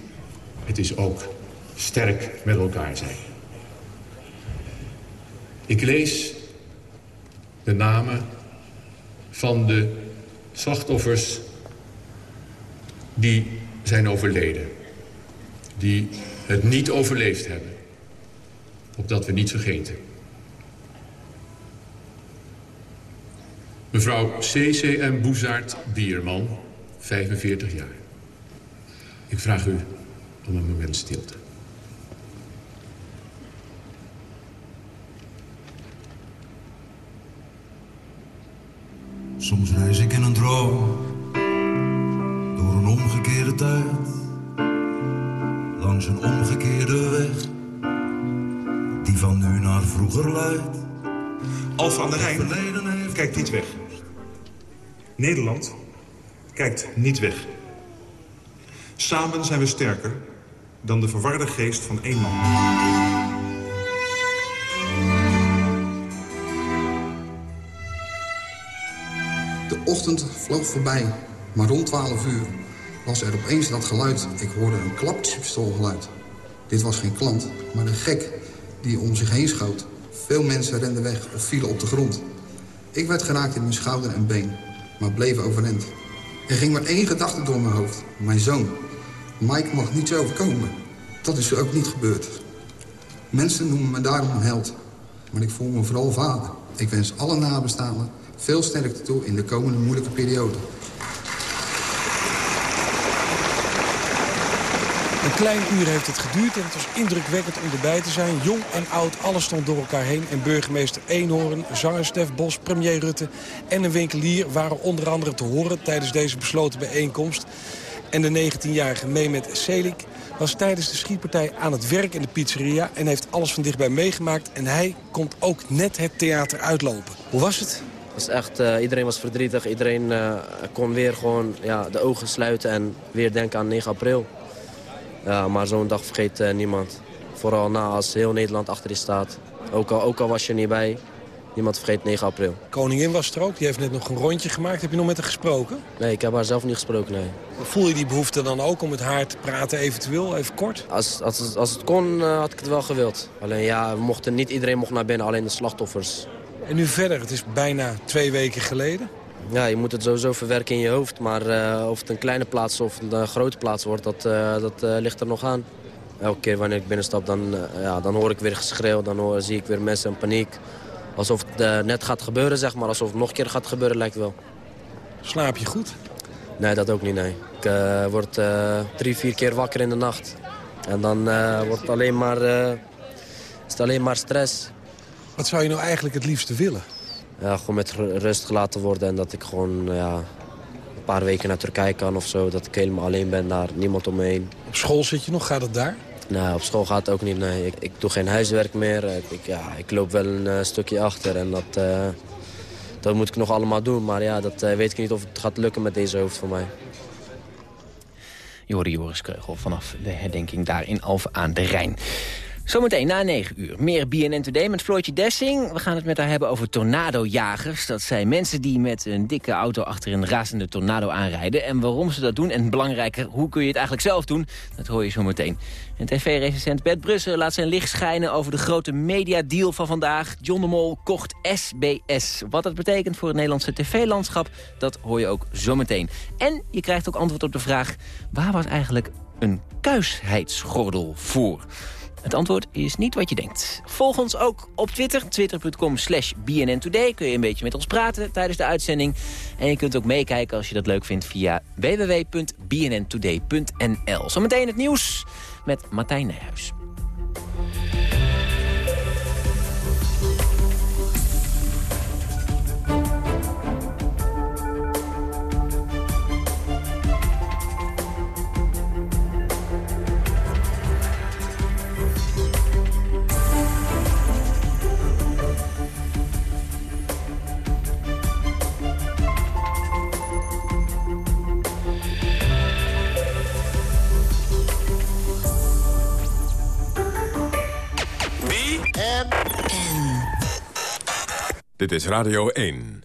het is ook sterk met elkaar zijn. Ik lees de namen van de slachtoffers die zijn overleden. Die het niet overleefd hebben. Opdat we niet vergeten. Mevrouw C.C.M. Boezaert Bierman, 45 jaar. Ik vraag u om een moment stilte. Soms reis ik in een droom door een omgekeerde tijd, langs een omgekeerde weg die van nu naar vroeger leidt. Alfa aan de Rijn kijkt niet weg. Nederland kijkt niet weg. Samen zijn we sterker dan de verwarde geest van één man. De ochtend vloog voorbij, maar rond 12 uur was er opeens dat geluid. Ik hoorde een klappistoolgeluid. Dit was geen klant, maar een gek die om zich heen schoot. Veel mensen renden weg of vielen op de grond. Ik werd geraakt in mijn schouder en been, maar bleef overeind. Er ging maar één gedachte door mijn hoofd. Mijn zoon. Mike mag niets overkomen. Dat is ook niet gebeurd. Mensen noemen me daarom een held. Maar ik voel me vooral vader. Ik wens alle nabestaanden veel sterkte toe in de komende moeilijke periode. Een klein uur heeft het geduurd en het was indrukwekkend om erbij te zijn. Jong en oud, alles stond door elkaar heen. En burgemeester Eenhoorn, zanger Stef Bos, premier Rutte en een winkelier... waren onder andere te horen tijdens deze besloten bijeenkomst. En de 19-jarige Mehmet Selik was tijdens de schietpartij aan het werk in de pizzeria... en heeft alles van dichtbij meegemaakt. En hij komt ook net het theater uitlopen. Hoe was het? was echt, uh, iedereen was verdrietig. Iedereen uh, kon weer gewoon ja, de ogen sluiten en weer denken aan 9 april. Ja, maar zo'n dag vergeet uh, niemand. Vooral na als heel Nederland achter je staat. Ook al, ook al was je niet bij, niemand vergeet 9 april. Koningin was er ook, die heeft net nog een rondje gemaakt. Heb je nog met haar gesproken? Nee, ik heb haar zelf niet gesproken, nee. Voel je die behoefte dan ook om met haar te praten eventueel, even kort? Als, als, als het kon, uh, had ik het wel gewild. Alleen ja, we mochten, niet iedereen mocht naar binnen, alleen de slachtoffers. En nu verder, het is bijna twee weken geleden. Ja, je moet het sowieso verwerken in je hoofd. Maar uh, of het een kleine plaats of een uh, grote plaats wordt, dat, uh, dat ligt er nog aan. Elke keer wanneer ik binnenstap, dan, ja, dan hoor ik weer geschreeuw. Dan hoor, zie ik weer mensen in paniek. Alsof het net gaat gebeuren, zeg maar. Alsof het nog een keer gaat gebeuren, lijkt wel. Slaap je goed? Nee, dat ook niet, nee. Ik word drie, vier keer wakker in de nacht. En dan wordt het alleen maar, is het alleen maar stress. Wat zou je nou eigenlijk het liefste willen? Ja, gewoon met rust gelaten worden en dat ik gewoon ja, een paar weken naar Turkije kan of zo. Dat ik helemaal alleen ben daar, niemand om me heen. Op school zit je nog? Gaat het daar? Nee, op school gaat het ook niet. Nee. Ik, ik doe geen huiswerk meer. Ik, ja, ik loop wel een uh, stukje achter en dat, uh, dat moet ik nog allemaal doen. Maar ja, dat uh, weet ik niet of het gaat lukken met deze hoofd van mij. Jori Joris Kreugel vanaf de herdenking daar in Alphen aan de Rijn. Zometeen na 9 uur. Meer BNN Today met Floortje Dessing. We gaan het met haar hebben over tornadojagers. Dat zijn mensen die met een dikke auto achter een razende tornado aanrijden. En waarom ze dat doen en belangrijker, hoe kun je het eigenlijk zelf doen? Dat hoor je zometeen. En tv-recensent Bert Brussen laat zijn licht schijnen over de grote mediadeal van vandaag. John de Mol kocht SBS. Wat dat betekent voor het Nederlandse tv-landschap, dat hoor je ook zometeen. En je krijgt ook antwoord op de vraag, waar was eigenlijk een kuisheidsgordel voor? Het antwoord is niet wat je denkt. Volg ons ook op Twitter, twitter.com slash BNN Today. Kun je een beetje met ons praten tijdens de uitzending. En je kunt ook meekijken als je dat leuk vindt via www.bnntoday.nl. Zometeen het nieuws met Martijn Nijhuis. en... Dit is Radio 1.